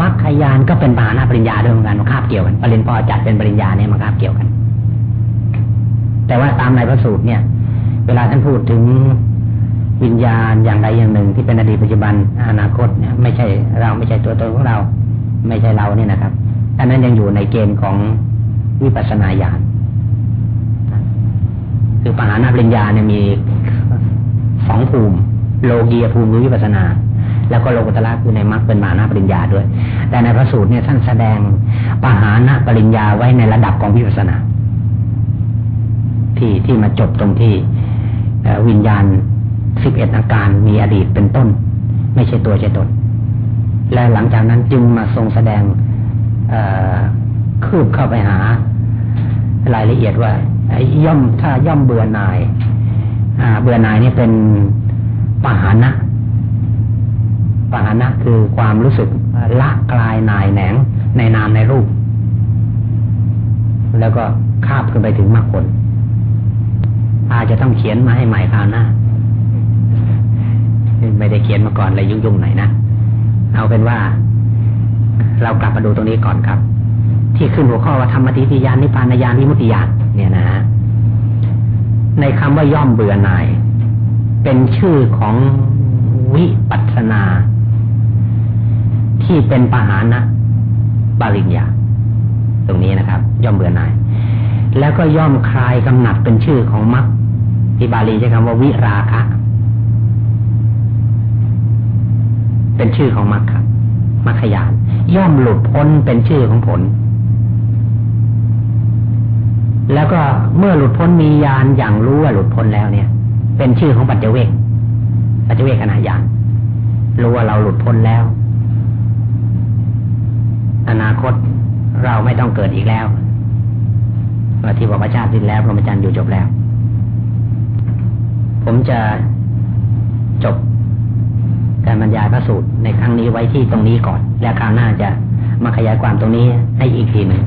มัคคยานก็เป็นปหานะปริญญาด้วยเหมือนกันมันคาบเกี่ยวกันปริญพอจัดเป็นปริญญาเนี่ยมันคาบเกี่ยวกัน แต่ว่าตามในพระสูตรเนี่ย เวลาท่านพูดถึงวิญญาณอย่างใดอย่างหนึ่ง ที่เป็นอดีตปัจจุบันอนาคตเนี่ยไม่ใช่เราไม่ใช่ตัวตนของเรา ไม่ใช่เราเนี่ยนะครับอันนั้นยังอยู่ในเกณฑ์ของวิปัสสนาญาณคือปหานาปริญญาเนี่ยมีสองภูมิ โลกียภูมิหรือวิปัสนา แล้วก็โลกุตละคือในมรรคเป็นปหานาปริญญาด้วย แต่ในพระสูตรเนี่ยท่านแสดงปหานาปริญญาไว้ในระดับของวิปัสนา ที่ที่มาจบตรงที่วิญญาณสิบเอ็ดอาการมีอดีตเป็นต้น ไม่ใช่ตัวใช่ตน และหลังจากนั้นจึงมาทรงแสดงคืบเข้าไปหารายละเอียดว่าย่อมถ้าย่อมเบื่อหน่ายเบื่อหน่ายนี่เป็นปหานะปหานะคือความรู้สึกละกลายนายแหนงในนามในรูป แล้วก็คาบขึ้นไปถึงมรรคผล อาจจะต้องเขียนมาให้ใหม่คราวหน้าไม่ได้เขียนมาก่อนเลยยุ่งๆหน่อยนะเอาเป็นว่า เรากลับมาดูตรงนี้ก่อนครับ ที่ขึ้นหัวข้อว่าธรรมติทิยานนิพพานญาณวิมุตติญาณเนี่ยนะฮะในคำว่าย่อมเบื่อหน่าย เป็นชื่อของวิปัสนา ที่เป็นปหานะบาลิญญาตรงนี้นะครับ ย่อมเบื่อหน่าย แล้วก็ย่อมคลายกำหนัดเป็นชื่อของมรรค ที่บาลีใช้คำว่าวิราคะ เป็นชื่อของมรรคมรรคยาน ย่อมหลุดพ้นเป็นชื่อของผล แล้วก็เมื่อหลุดพ้นมียานอย่างรู้ว่าหลุดพ้นแล้วเนี่ย เป็นชื่อของปัจเจเวกปัจเจเวกขณะยานรู้ว่าเราหลุดพ้นแล้ว อนาคตเราไม่ต้องเกิดอีกแล้วว่าที่บอกพระชาติสิ้นแล้วพระมจรรย์อยู่จบแล้ว ผมจะจบการบรรยายพระสูตรในครั้งนี้ไว้ที่ตรงนี้ก่อน แล้วคราวหน้าจะมาขยายความตรงนี้ให้อีกทีหนึ่ง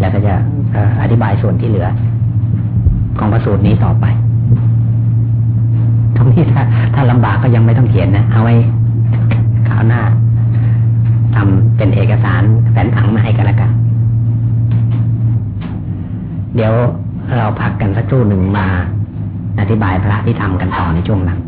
แล้วก็จะอธิบายส่วนที่เหลือ ของพระสูตรนี้ต่อไป ตรงนี้ถ้าถ้าลำบากก็ยังไม่ต้องเขียนนะ เอาไว้คราวหน้าทำเป็นเอกสารแผนผังมาให้กันละกัน เดี๋ยวเราพักกันสักครู่หนึ่งมา อธิบายพระที่ทำกันต่อในช่วงหลัง